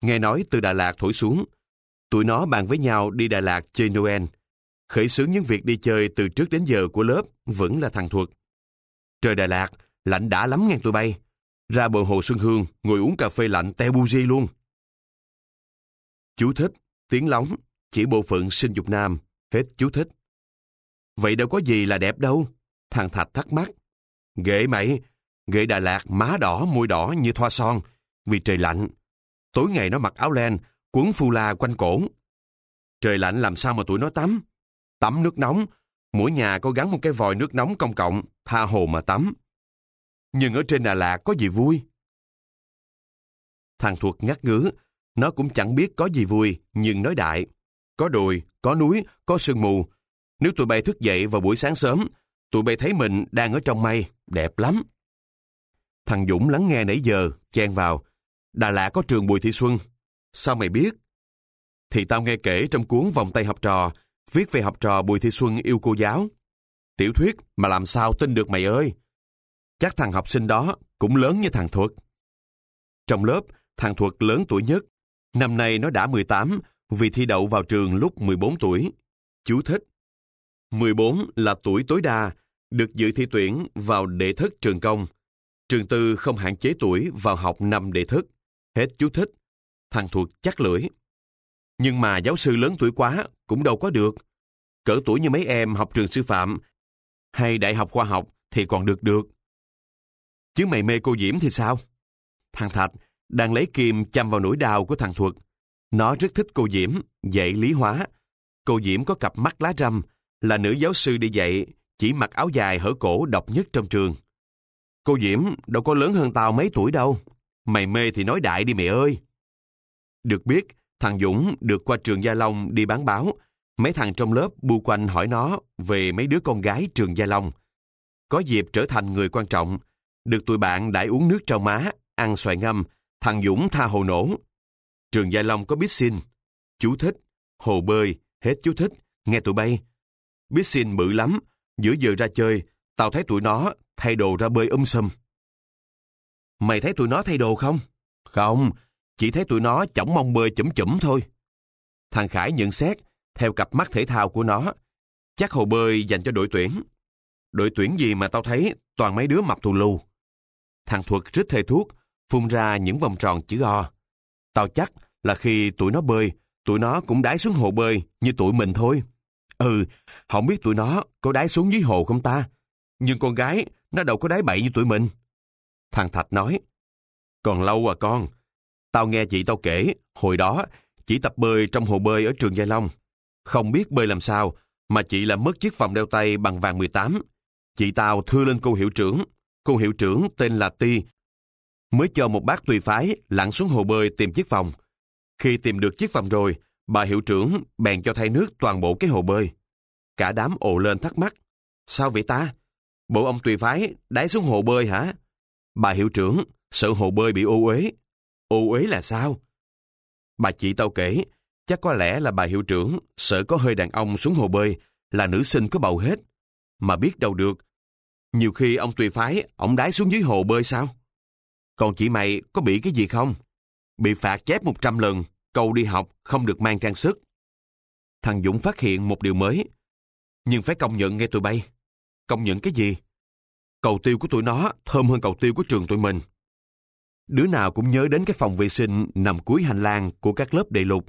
Nghe nói từ Đà Lạt thổi xuống, tụi nó bàn với nhau đi Đà Lạt chơi Noel khởi xướng những việc đi chơi từ trước đến giờ của lớp vẫn là thằng Thuật. Trời Đà Lạt, lạnh đã lắm ngang tụi bay. Ra bờ hồ Xuân Hương, ngồi uống cà phê lạnh teo di luôn. Chú thích, tiếng lóng, chỉ bộ phận sinh dục nam, hết chú thích. Vậy đâu có gì là đẹp đâu, thằng Thạch thắc mắc. Ghệ mày, ghệ Đà Lạt má đỏ môi đỏ như thoa son, vì trời lạnh. Tối ngày nó mặc áo len, quấn phu la quanh cổ. Trời lạnh làm sao mà tụi nó tắm? Tắm nước nóng, mỗi nhà có gắn một cái vòi nước nóng công cộng, tha hồ mà tắm. Nhưng ở trên Đà Lạt có gì vui? Thằng Thuật ngắt ngứa, nó cũng chẳng biết có gì vui, nhưng nói đại. Có đồi, có núi, có sương mù. Nếu tụi bay thức dậy vào buổi sáng sớm, tụi bay thấy mình đang ở trong mây, đẹp lắm. Thằng Dũng lắng nghe nãy giờ, chen vào. Đà Lạt có trường Bùi Thị Xuân. Sao mày biết? Thì tao nghe kể trong cuốn Vòng tay học trò, viết về học trò Bùi Thị Xuân yêu cô giáo. Tiểu thuyết mà làm sao tin được mày ơi? Chắc thằng học sinh đó cũng lớn như thằng Thuật. Trong lớp, thằng Thuật lớn tuổi nhất. Năm nay nó đã 18 vì thi đậu vào trường lúc 14 tuổi. Chú thích. 14 là tuổi tối đa, được dự thi tuyển vào đệ thất trường công. Trường tư không hạn chế tuổi vào học năm đệ thất. Hết chú thích. Thằng Thuật chắc lưỡi. Nhưng mà giáo sư lớn tuổi quá cũng đâu có được. Cỡ tuổi như mấy em học trường sư phạm hay đại học khoa học thì còn được được. Chứ mày mê cô Diễm thì sao? Thằng Thạch đang lấy kim chăm vào nỗi đau của thằng Thuật. Nó rất thích cô Diễm, dạy lý hóa. Cô Diễm có cặp mắt lá râm là nữ giáo sư đi dạy, chỉ mặc áo dài hở cổ độc nhất trong trường. Cô Diễm đâu có lớn hơn tao mấy tuổi đâu. Mày mê thì nói đại đi mẹ ơi. Được biết, thằng Dũng được qua trường Gia Long đi bán báo. Mấy thằng trong lớp bu quanh hỏi nó về mấy đứa con gái trường Gia Long. Có dịp trở thành người quan trọng, được tụi bạn đãi uống nước trao má, ăn xoài ngâm, thằng Dũng tha hồ nổ. Trường Gia Long có biết xin. Chú thích, hồ bơi, hết chú thích, nghe tụi bay. Biết xin bự lắm, giữa giờ ra chơi, tao thấy tụi nó thay đồ ra bơi um sum. Mày thấy tụi nó thay đồ không? Không, chỉ thấy tụi nó chỏng mong bơi chủm chủm thôi. Thằng Khải nhận xét, theo cặp mắt thể thao của nó, chắc hồ bơi dành cho đội tuyển. Đội tuyển gì mà tao thấy toàn mấy đứa mập thù lù. Thằng Thuật rít thề thuốc, phun ra những vòng tròn chữ O. Tao chắc là khi tụi nó bơi, tụi nó cũng đái xuống hồ bơi như tụi mình thôi. Ừ, không biết tụi nó có đái xuống dưới hồ không ta? Nhưng con gái, nó đâu có đái bậy như tụi mình. Thằng Thạch nói, còn lâu à con. Tao nghe chị tao kể, hồi đó, chỉ tập bơi trong hồ bơi ở trường Gia Long. Không biết bơi làm sao, mà chị làm mất chiếc vòng đeo tay bằng vàng 18. Chị tao thưa lên cô hiệu trưởng. Cô hiệu trưởng tên là Ti. Mới cho một bác tùy phái lặn xuống hồ bơi tìm chiếc vòng. Khi tìm được chiếc vòng rồi, bà hiệu trưởng bèn cho thay nước toàn bộ cái hồ bơi. Cả đám ồ lên thắc mắc. Sao vậy ta? Bộ ông tùy phái đáy xuống hồ bơi hả? Bà hiệu trưởng sợ hồ bơi bị ô uế. Ô uế là sao? Bà chị tao kể, chắc có lẽ là bà hiệu trưởng sợ có hơi đàn ông xuống hồ bơi là nữ sinh có bầu hết. Mà biết đâu được. Nhiều khi ông tùy phái, ông đái xuống dưới hồ bơi sao? Còn chị mày có bị cái gì không? Bị phạt chép 100 lần, câu đi học không được mang trang sức. Thằng Dũng phát hiện một điều mới. Nhưng phải công nhận nghe tụi bay. Công nhận cái gì? Cầu tiêu của tụi nó thơm hơn cầu tiêu của trường tụi mình. Đứa nào cũng nhớ đến cái phòng vệ sinh nằm cuối hành lang của các lớp đệ lục.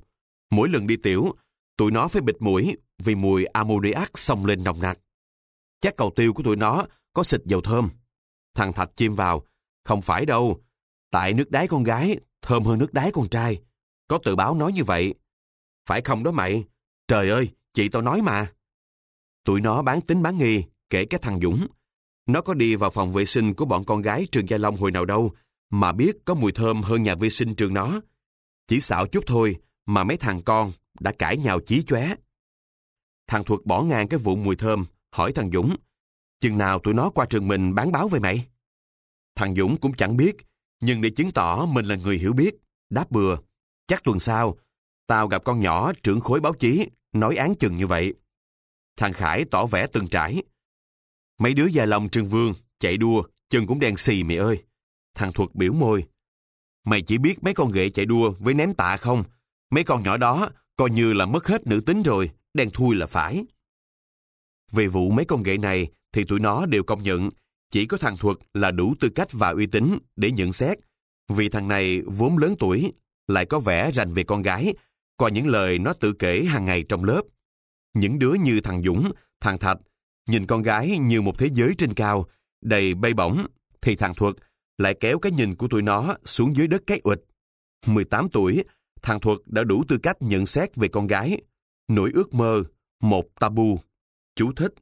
Mỗi lần đi tiểu, tụi nó phải bịt mũi vì mùi ammoniac xông lên nồng nặc. Chắc cầu tiêu của tụi nó có xịt dầu thơm. Thằng Thạch chim vào. Không phải đâu. Tại nước đáy con gái thơm hơn nước đáy con trai. Có tờ báo nói như vậy. Phải không đó mày? Trời ơi, chị tao nói mà. Tụi nó bán tính bán nghi, kể cái thằng Dũng. Nó có đi vào phòng vệ sinh của bọn con gái trường Gia Long hồi nào đâu, mà biết có mùi thơm hơn nhà vệ sinh trường nó. Chỉ xạo chút thôi, mà mấy thằng con đã cãi nhau chí chóe. Thằng Thuật bỏ ngang cái vụ mùi thơm, hỏi thằng Dũng, chừng nào tụi nó qua trường mình bán báo về mày? Thằng Dũng cũng chẳng biết, nhưng để chứng tỏ mình là người hiểu biết, đáp bừa. Chắc tuần sau, tao gặp con nhỏ trưởng khối báo chí, nói án chừng như vậy. Thằng Khải tỏ vẻ từng trải. Mấy đứa già lòng trường vương, chạy đua, chân cũng đen xì mày ơi. Thằng Thuật biểu môi. Mày chỉ biết mấy con ghệ chạy đua với ném tạ không? Mấy con nhỏ đó coi như là mất hết nữ tính rồi, đen thui là phải. Về vụ mấy con ghệ này thì tụi nó đều công nhận chỉ có thằng Thuật là đủ tư cách và uy tín để nhận xét vì thằng này vốn lớn tuổi lại có vẻ rành về con gái qua những lời nó tự kể hàng ngày trong lớp. Những đứa như thằng Dũng, thằng Thạch nhìn con gái như một thế giới trên cao đầy bay bổng thì thằng Thuật lại kéo cái nhìn của tụi nó xuống dưới đất cái ụt. 18 tuổi, thằng Thuật đã đủ tư cách nhận xét về con gái. Nỗi ước mơ, một tabu. Chú thích,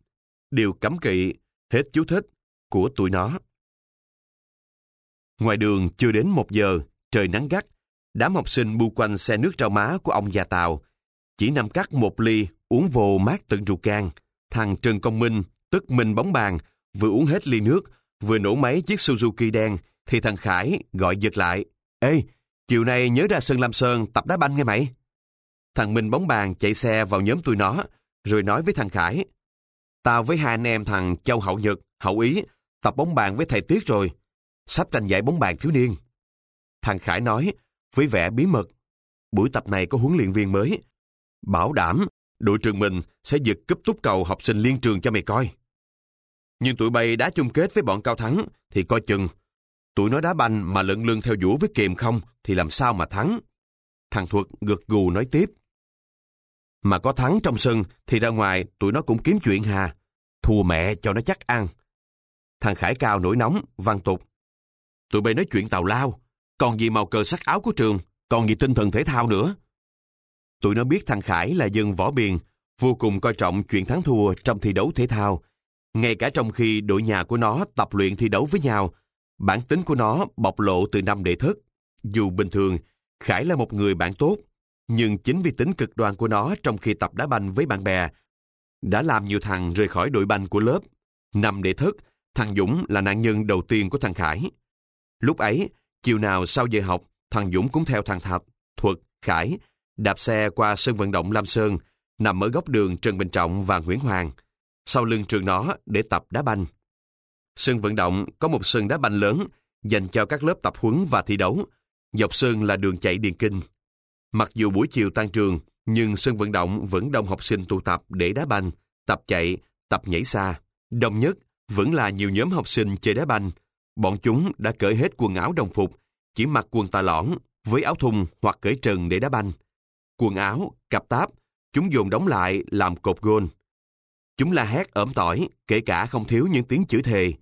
điều cấm kỵ, hết chú thích, của tụi nó. Ngoài đường chưa đến một giờ, trời nắng gắt, đám học sinh bu quanh xe nước trao má của ông già Tàu. Chỉ nằm cắt một ly, uống vô mát tận ruột gan. Thằng Trần Công Minh, tức Minh bóng bàn, vừa uống hết ly nước, vừa nổ máy chiếc Suzuki đen, thì thằng Khải gọi giật lại. Ê, chiều nay nhớ ra sân Lam Sơn tập đá banh nghe mày. Thằng Minh bóng bàn chạy xe vào nhóm tụi nó, rồi nói với thằng Khải. Tao với hai anh em thằng Châu Hậu Nhật, Hậu Ý, tập bóng bàn với thầy Tiết rồi. Sắp tranh giải bóng bàn thiếu niên. Thằng Khải nói, với vẻ bí mật, buổi tập này có huấn luyện viên mới. Bảo đảm, đội trường mình sẽ giật cúp túc cầu học sinh liên trường cho mày coi. Nhưng tụi bay đá chung kết với bọn cao thắng thì coi chừng. Tụi nó đá banh mà lận lưng theo vũ với kiềm không thì làm sao mà thắng. Thằng Thuật gật gù nói tiếp. Mà có thắng trong sân thì ra ngoài tụi nó cũng kiếm chuyện hà. Thua mẹ cho nó chắc ăn. Thằng Khải Cao nổi nóng, văn tục. Tụi bay nói chuyện tào lao. Còn gì màu cờ sắc áo của trường, còn gì tinh thần thể thao nữa. Tụi nó biết thằng Khải là dân võ biền, vô cùng coi trọng chuyện thắng thua trong thi đấu thể thao. Ngay cả trong khi đội nhà của nó tập luyện thi đấu với nhau, bản tính của nó bộc lộ từ năm đệ thất. Dù bình thường, Khải là một người bạn tốt, nhưng chính vì tính cực đoan của nó trong khi tập đá banh với bạn bè, đã làm nhiều thằng rời khỏi đội banh của lớp. Năm đệ thất, thằng Dũng là nạn nhân đầu tiên của thằng Khải. Lúc ấy, chiều nào sau giờ học, thằng Dũng cũng theo thằng Thạch, Thuật, Khải, đạp xe qua sân vận động Lam Sơn, nằm ở góc đường Trần Bình Trọng và Nguyễn Hoàng, sau lưng trường nó để tập đá banh. Sân vận động có một sân đá banh lớn dành cho các lớp tập huấn và thi đấu. Dọc sân là đường chạy điền kinh. Mặc dù buổi chiều tan trường, nhưng sân vận động vẫn đông học sinh tụ tập để đá banh, tập chạy, tập nhảy xa. Đông nhất vẫn là nhiều nhóm học sinh chơi đá banh. Bọn chúng đã cởi hết quần áo đồng phục, chỉ mặc quần tà lõn với áo thun hoặc cởi trần để đá banh. Quần áo, cặp táp, chúng dồn đóng lại làm cột gôn. Chúng la hét ẩm tỏi, kể cả không thiếu những tiếng chữ thề.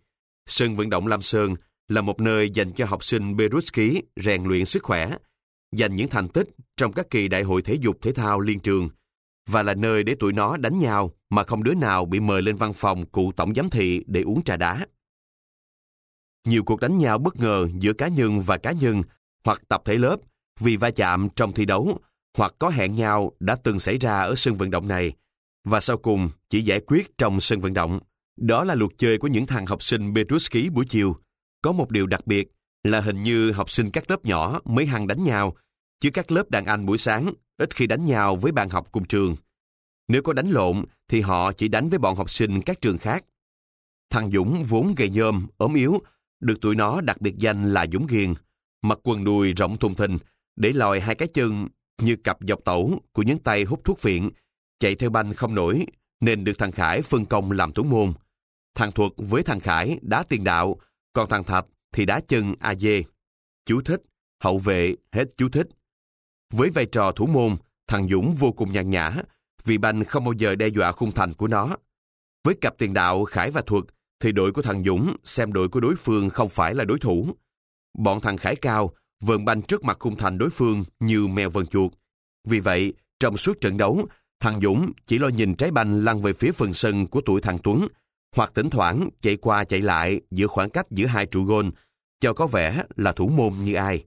Sân vận động Lam Sơn là một nơi dành cho học sinh Beruski rèn luyện sức khỏe, giành những thành tích trong các kỳ đại hội thể dục thể thao liên trường, và là nơi để tụi nó đánh nhau mà không đứa nào bị mời lên văn phòng cụ tổng giám thị để uống trà đá. Nhiều cuộc đánh nhau bất ngờ giữa cá nhân và cá nhân hoặc tập thể lớp vì va chạm trong thi đấu hoặc có hẹn nhau đã từng xảy ra ở sân vận động này và sau cùng chỉ giải quyết trong sân vận động. Đó là luật chơi của những thằng học sinh Petruski buổi chiều. Có một điều đặc biệt là hình như học sinh các lớp nhỏ mới hăng đánh nhau, chứ các lớp đàn anh buổi sáng ít khi đánh nhau với bạn học cùng trường. Nếu có đánh lộn thì họ chỉ đánh với bọn học sinh các trường khác. Thằng Dũng vốn gầy nhôm, ốm yếu, được tụi nó đặc biệt danh là Dũng Ghiền, mặc quần đùi rộng thùng thình, để lòi hai cái chân như cặp dọc tẩu của những tay hút thuốc viện, chạy theo banh không nổi, nên được thằng Khải phân công làm thủ môn. Thằng Thuật với thằng Khải đá tiền đạo, còn thằng Thạch thì đá chân a dê. Chú thích, hậu vệ, hết chú thích. Với vai trò thủ môn, thằng Dũng vô cùng nhàn nhã, vì banh không bao giờ đe dọa khung thành của nó. Với cặp tiền đạo Khải và Thuật, thì đội của thằng Dũng xem đội của đối phương không phải là đối thủ. Bọn thằng Khải cao, vờn banh trước mặt khung thành đối phương như mèo vờn chuột. Vì vậy, trong suốt trận đấu, thằng Dũng chỉ lo nhìn trái banh lăn về phía phần sân của tuổi thằng Tuấn, hoặc thỉnh thoảng chạy qua chạy lại giữa khoảng cách giữa hai trụ gôn, cho có vẻ là thủ môn như ai.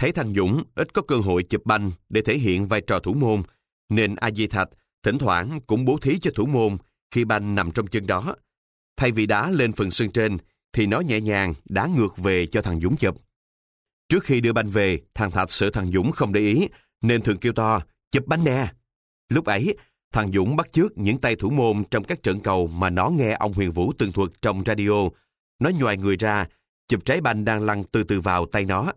Thấy thằng Dũng ít có cơ hội chụp banh để thể hiện vai trò thủ môn, nên A Di Thạch thỉnh thoảng cũng bố thí cho thủ môn khi banh nằm trong chân đó. Thay vì đá lên phần sân trên, thì nó nhẹ nhàng đá ngược về cho thằng Dũng chụp. Trước khi đưa banh về, thằng Thạch sợ thằng Dũng không để ý, nên thường kêu to, chụp banh nè. Lúc ấy, thằng Dũng bắt chước những tay thủ môn trong các trận cầu mà nó nghe ông Huyền Vũ tường thuật trong radio. Nó nhòi người ra, chụp trái banh đang lăn từ từ vào tay nó.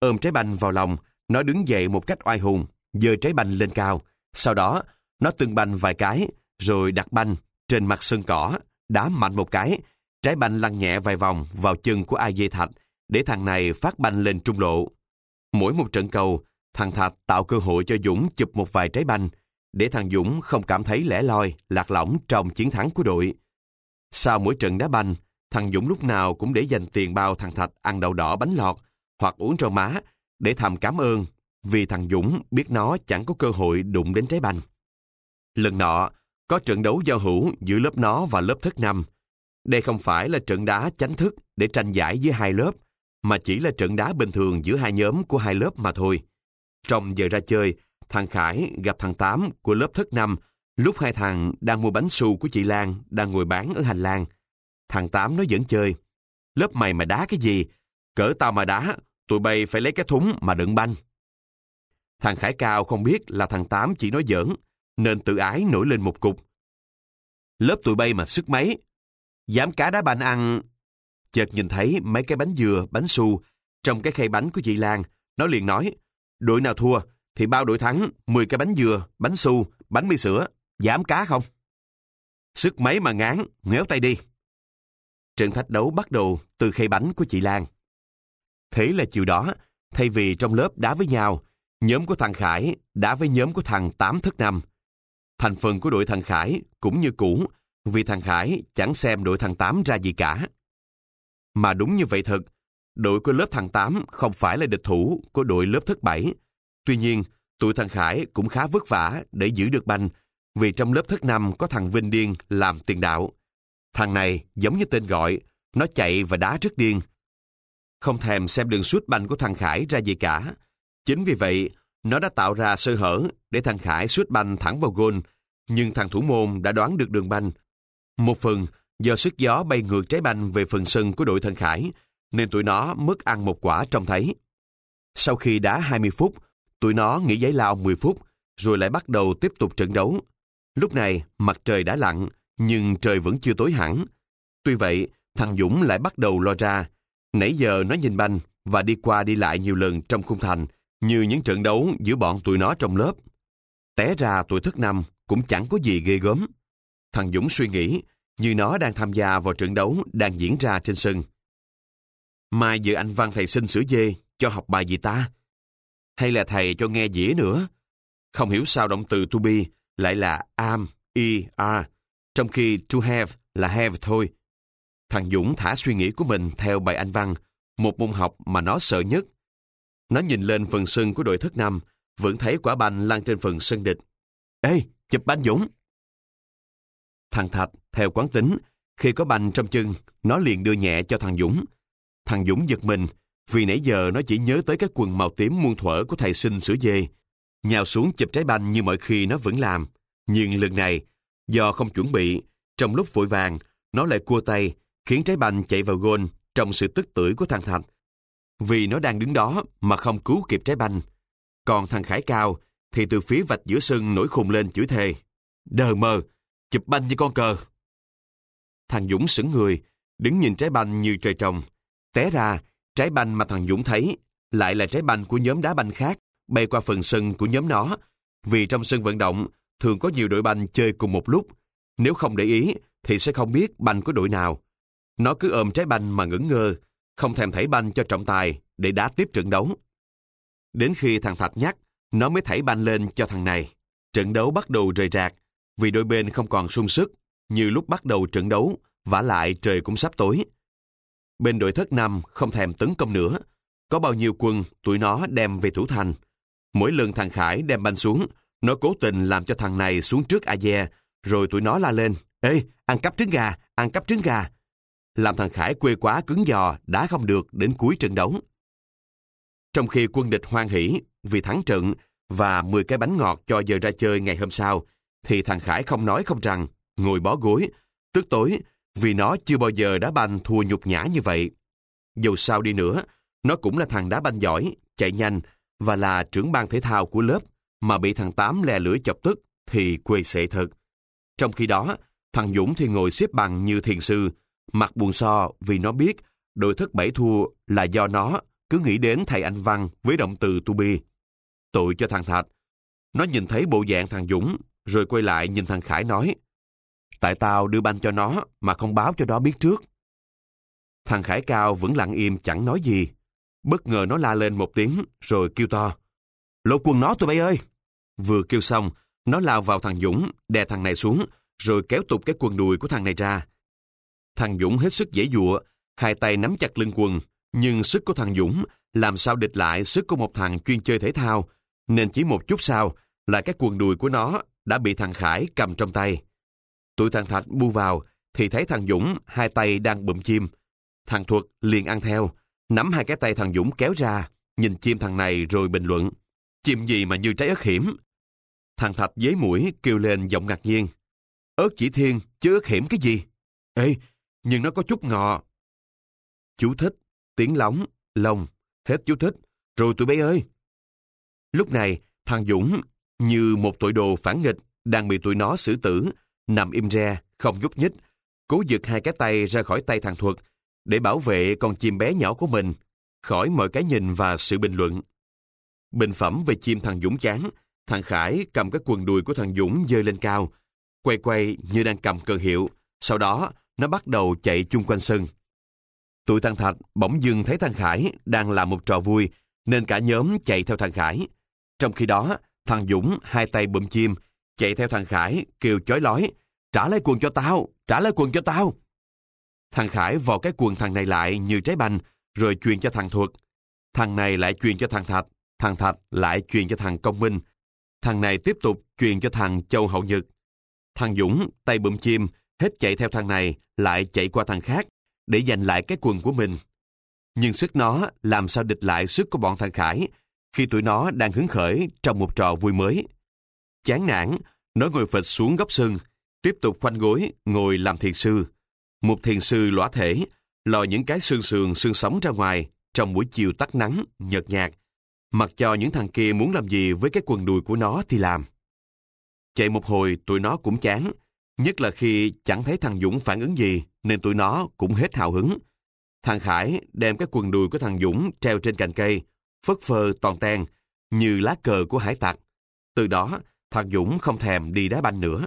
Ôm trái banh vào lòng, nó đứng dậy một cách oai hùng, giơ trái banh lên cao. Sau đó, nó từng banh vài cái, rồi đặt banh trên mặt sân cỏ, đá mạnh một cái, trái banh lăn nhẹ vài vòng vào chân của ai dây thạch, để thằng này phát banh lên trung lộ. Mỗi một trận cầu, thằng Thạch tạo cơ hội cho Dũng chụp một vài trái banh, để thằng Dũng không cảm thấy lẻ loi, lạc lõng trong chiến thắng của đội. Sau mỗi trận đá banh, thằng Dũng lúc nào cũng để dành tiền bao thằng Thạch ăn đậu đỏ bánh lọt hoặc uống rau má để thầm cảm ơn vì thằng Dũng biết nó chẳng có cơ hội đụng đến trái banh. Lần nọ, có trận đấu giao hữu giữa lớp nó và lớp thất năm. Đây không phải là trận đá chánh thức để tranh giải với hai lớp, mà chỉ là trận đá bình thường giữa hai nhóm của hai lớp mà thôi. Trong giờ ra chơi, thằng Khải gặp thằng Tám của lớp thất năm Lúc hai thằng đang mua bánh xù của chị Lan đang ngồi bán ở hành lang, thằng Tám nó vẫn chơi. Lớp mày mà đá cái gì? Cỡ tao mà đá, tụi bay phải lấy cái thúng mà đựng banh. Thằng Khải Cao không biết là thằng Tám chỉ nói giỡn, nên tự ái nổi lên một cục. Lớp tụi bay mà sức mấy, dám cá đá banh ăn. Chợt nhìn thấy mấy cái bánh dừa, bánh su trong cái khay bánh của chị Lan, nó liền nói, đội nào thua thì bao đội thắng 10 cái bánh dừa, bánh su, bánh mì sữa, dám cá không? Sức mấy mà ngán, ngéo tay đi. Trận thách đấu bắt đầu từ khay bánh của chị Lan. Thế là chiều đó, thay vì trong lớp đá với nhau, nhóm của thằng Khải đá với nhóm của thằng Tám Thất Năm. Thành phần của đội thằng Khải cũng như cũ, vì thằng Khải chẳng xem đội thằng Tám ra gì cả. Mà đúng như vậy thật, đội của lớp thằng Tám không phải là địch thủ của đội lớp thất bảy. Tuy nhiên, tụi thằng Khải cũng khá vất vả để giữ được banh, vì trong lớp thất năm có thằng Vinh Điên làm tiền đạo. Thằng này giống như tên gọi, nó chạy và đá rất điên. Không thèm xem đường sút banh của thằng Khải ra gì cả. Chính vì vậy, nó đã tạo ra sơ hở để thằng Khải sút banh thẳng vào gôn, nhưng thằng thủ môn đã đoán được đường banh. Một phần do sức gió bay ngược trái banh về phần sân của đội thằng Khải, nên tụi nó mất ăn một quả trông thấy. Sau khi đá 20 phút, tụi nó nghỉ giấy lao 10 phút, rồi lại bắt đầu tiếp tục trận đấu. Lúc này, mặt trời đã lặn, nhưng trời vẫn chưa tối hẳn. Tuy vậy, thằng Dũng lại bắt đầu lo ra. Nãy giờ nó nhìn banh và đi qua đi lại nhiều lần trong khung thành, như những trận đấu giữa bọn tụi nó trong lớp. Té ra tuổi thức năm cũng chẳng có gì ghê gớm. Thằng Dũng suy nghĩ như nó đang tham gia vào trận đấu đang diễn ra trên sân. Mai giờ anh Văn thầy xin sửa dê cho học bài gì ta? Hay là thầy cho nghe dĩa nữa? Không hiểu sao động từ to be lại là am, e, are, trong khi to have là have thôi. Thằng Dũng thả suy nghĩ của mình theo bài Anh Văn, một môn học mà nó sợ nhất. Nó nhìn lên phần sân của đội thất năm, vẫn thấy quả banh lan trên phần sân địch. Ê, chụp banh Dũng! Thằng Thạch, theo quán tính, khi có banh trong chân, nó liền đưa nhẹ cho thằng Dũng. Thằng Dũng giật mình, vì nãy giờ nó chỉ nhớ tới cái quần màu tím muôn thuở của thầy sinh sửa dê. Nhào xuống chụp trái banh như mọi khi nó vẫn làm. Nhưng lần này, do không chuẩn bị, trong lúc vội vàng, nó lại cua tay, khiến trái banh chạy vào gôn trong sự tức tưởi của thằng Thạch. Vì nó đang đứng đó mà không cứu kịp trái banh. Còn thằng Khải Cao thì từ phía vạch giữa sân nổi khùng lên chửi thề. Đờ mờ, chụp banh như con cờ. Thằng Dũng sững người, đứng nhìn trái banh như trời trồng. Té ra, trái banh mà thằng Dũng thấy lại là trái banh của nhóm đá banh khác bay qua phần sân của nhóm nó. Vì trong sân vận động thường có nhiều đội banh chơi cùng một lúc. Nếu không để ý thì sẽ không biết banh của đội nào. Nó cứ ôm trái banh mà ngẩn ngơ, không thèm thảy banh cho trọng tài để đá tiếp trận đấu. Đến khi thằng Thạch nhắc, nó mới thảy banh lên cho thằng này. Trận đấu bắt đầu rời rạc, vì đôi bên không còn sung sức như lúc bắt đầu trận đấu, vả lại trời cũng sắp tối. Bên đội thất năm không thèm tấn công nữa. Có bao nhiêu quân tụi nó đem về thủ thành. Mỗi lần thằng Khải đem banh xuống, nó cố tình làm cho thằng này xuống trước Aze, rồi tụi nó la lên. Ê, ăn cắp trứng gà, ăn cắp trứng gà. Làm thằng Khải quê quá cứng giò, đã không được đến cuối trận đấu. Trong khi quân địch hoan hỉ vì thắng trận và 10 cái bánh ngọt cho giờ ra chơi ngày hôm sau, thì thằng Khải không nói không rằng, ngồi bó gối, tức tối, vì nó chưa bao giờ đá banh thua nhục nhã như vậy. Dù sao đi nữa, nó cũng là thằng đá banh giỏi, chạy nhanh và là trưởng ban thể thao của lớp, mà bị thằng Tám lè lưỡi chọc tức thì quê sệ thật. Trong khi đó, thằng Dũng thì ngồi xếp bằng như thiền sư, mặt buồn so vì nó biết đội thất bảy thua là do nó cứ nghĩ đến thầy anh Văn với động từ to be Tội cho thằng Thạch. Nó nhìn thấy bộ dạng thằng Dũng, rồi quay lại nhìn thằng Khải nói, Tại tao đưa banh cho nó mà không báo cho nó biết trước. Thằng Khải Cao vẫn lặng im chẳng nói gì. Bất ngờ nó la lên một tiếng rồi kêu to. Lột quần nó tụi bay ơi! Vừa kêu xong, nó lao vào thằng Dũng, đè thằng này xuống, rồi kéo tục cái quần đùi của thằng này ra. Thằng Dũng hết sức dễ dụa, hai tay nắm chặt lưng quần, nhưng sức của thằng Dũng làm sao địch lại sức của một thằng chuyên chơi thể thao, nên chỉ một chút sau là cái quần đùi của nó đã bị thằng Khải cầm trong tay. Tụi thằng Thạch bu vào thì thấy thằng Dũng hai tay đang bụm chim. Thằng Thuật liền ăn theo, nắm hai cái tay thằng Dũng kéo ra, nhìn chim thằng này rồi bình luận. Chim gì mà như trái ớt hiểm. Thằng Thạch dế mũi kêu lên giọng ngạc nhiên. Ớt chỉ thiên, chứ ớt hiểm cái gì? Ê, nhưng nó có chút ngọ. Chú thích, tiếng lóng, lồng, hết chú thích. Rồi tụi bay ơi! Lúc này, thằng Dũng như một tội đồ phản nghịch đang bị tụi nó xử tử, nằm im re, không nhúc nhích, cố giật hai cái tay ra khỏi tay thằng Thuật để bảo vệ con chim bé nhỏ của mình khỏi mọi cái nhìn và sự bình luận. Bình phẩm về chim thằng Dũng chán, thằng Khải cầm cái quần đùi của thằng Dũng dơ lên cao, quay quay như đang cầm cờ hiệu, sau đó nó bắt đầu chạy chung quanh sân. Tụi thằng Thạch bỗng dưng thấy thằng Khải đang làm một trò vui, nên cả nhóm chạy theo thằng Khải. Trong khi đó, thằng Dũng hai tay bụm chim, chạy theo thằng Khải kêu chói lói, trả lấy quần cho tao, trả lấy quần cho tao. Thằng Khải vò cái quần thằng này lại như trái banh, rồi truyền cho thằng Thuật. Thằng này lại truyền cho thằng Thạch, thằng Thạch lại truyền cho thằng Công Minh. Thằng này tiếp tục truyền cho thằng Châu Hậu Nhật. Thằng Dũng, tay bụm chim, hết chạy theo thằng này, lại chạy qua thằng khác, để giành lại cái quần của mình. Nhưng sức nó làm sao địch lại sức của bọn thằng Khải, khi tụi nó đang hứng khởi trong một trò vui mới. Chán nản, nó ngồi phịch xuống góc sân, tiếp tục khoanh gối, ngồi làm thiền sư. Một thiền sư lõa thể, lòi những cái xương sườn xương sống ra ngoài trong buổi chiều tắt nắng, nhợt nhạt, mặc cho những thằng kia muốn làm gì với cái quần đùi của nó thì làm. Chạy một hồi tụi nó cũng chán, nhất là khi chẳng thấy thằng Dũng phản ứng gì nên tụi nó cũng hết hào hứng. Thằng Khải đem cái quần đùi của thằng Dũng treo trên cành cây, phất phơ toàn ten, như lá cờ của hải tặc. Từ đó, thằng Dũng không thèm đi đá banh nữa.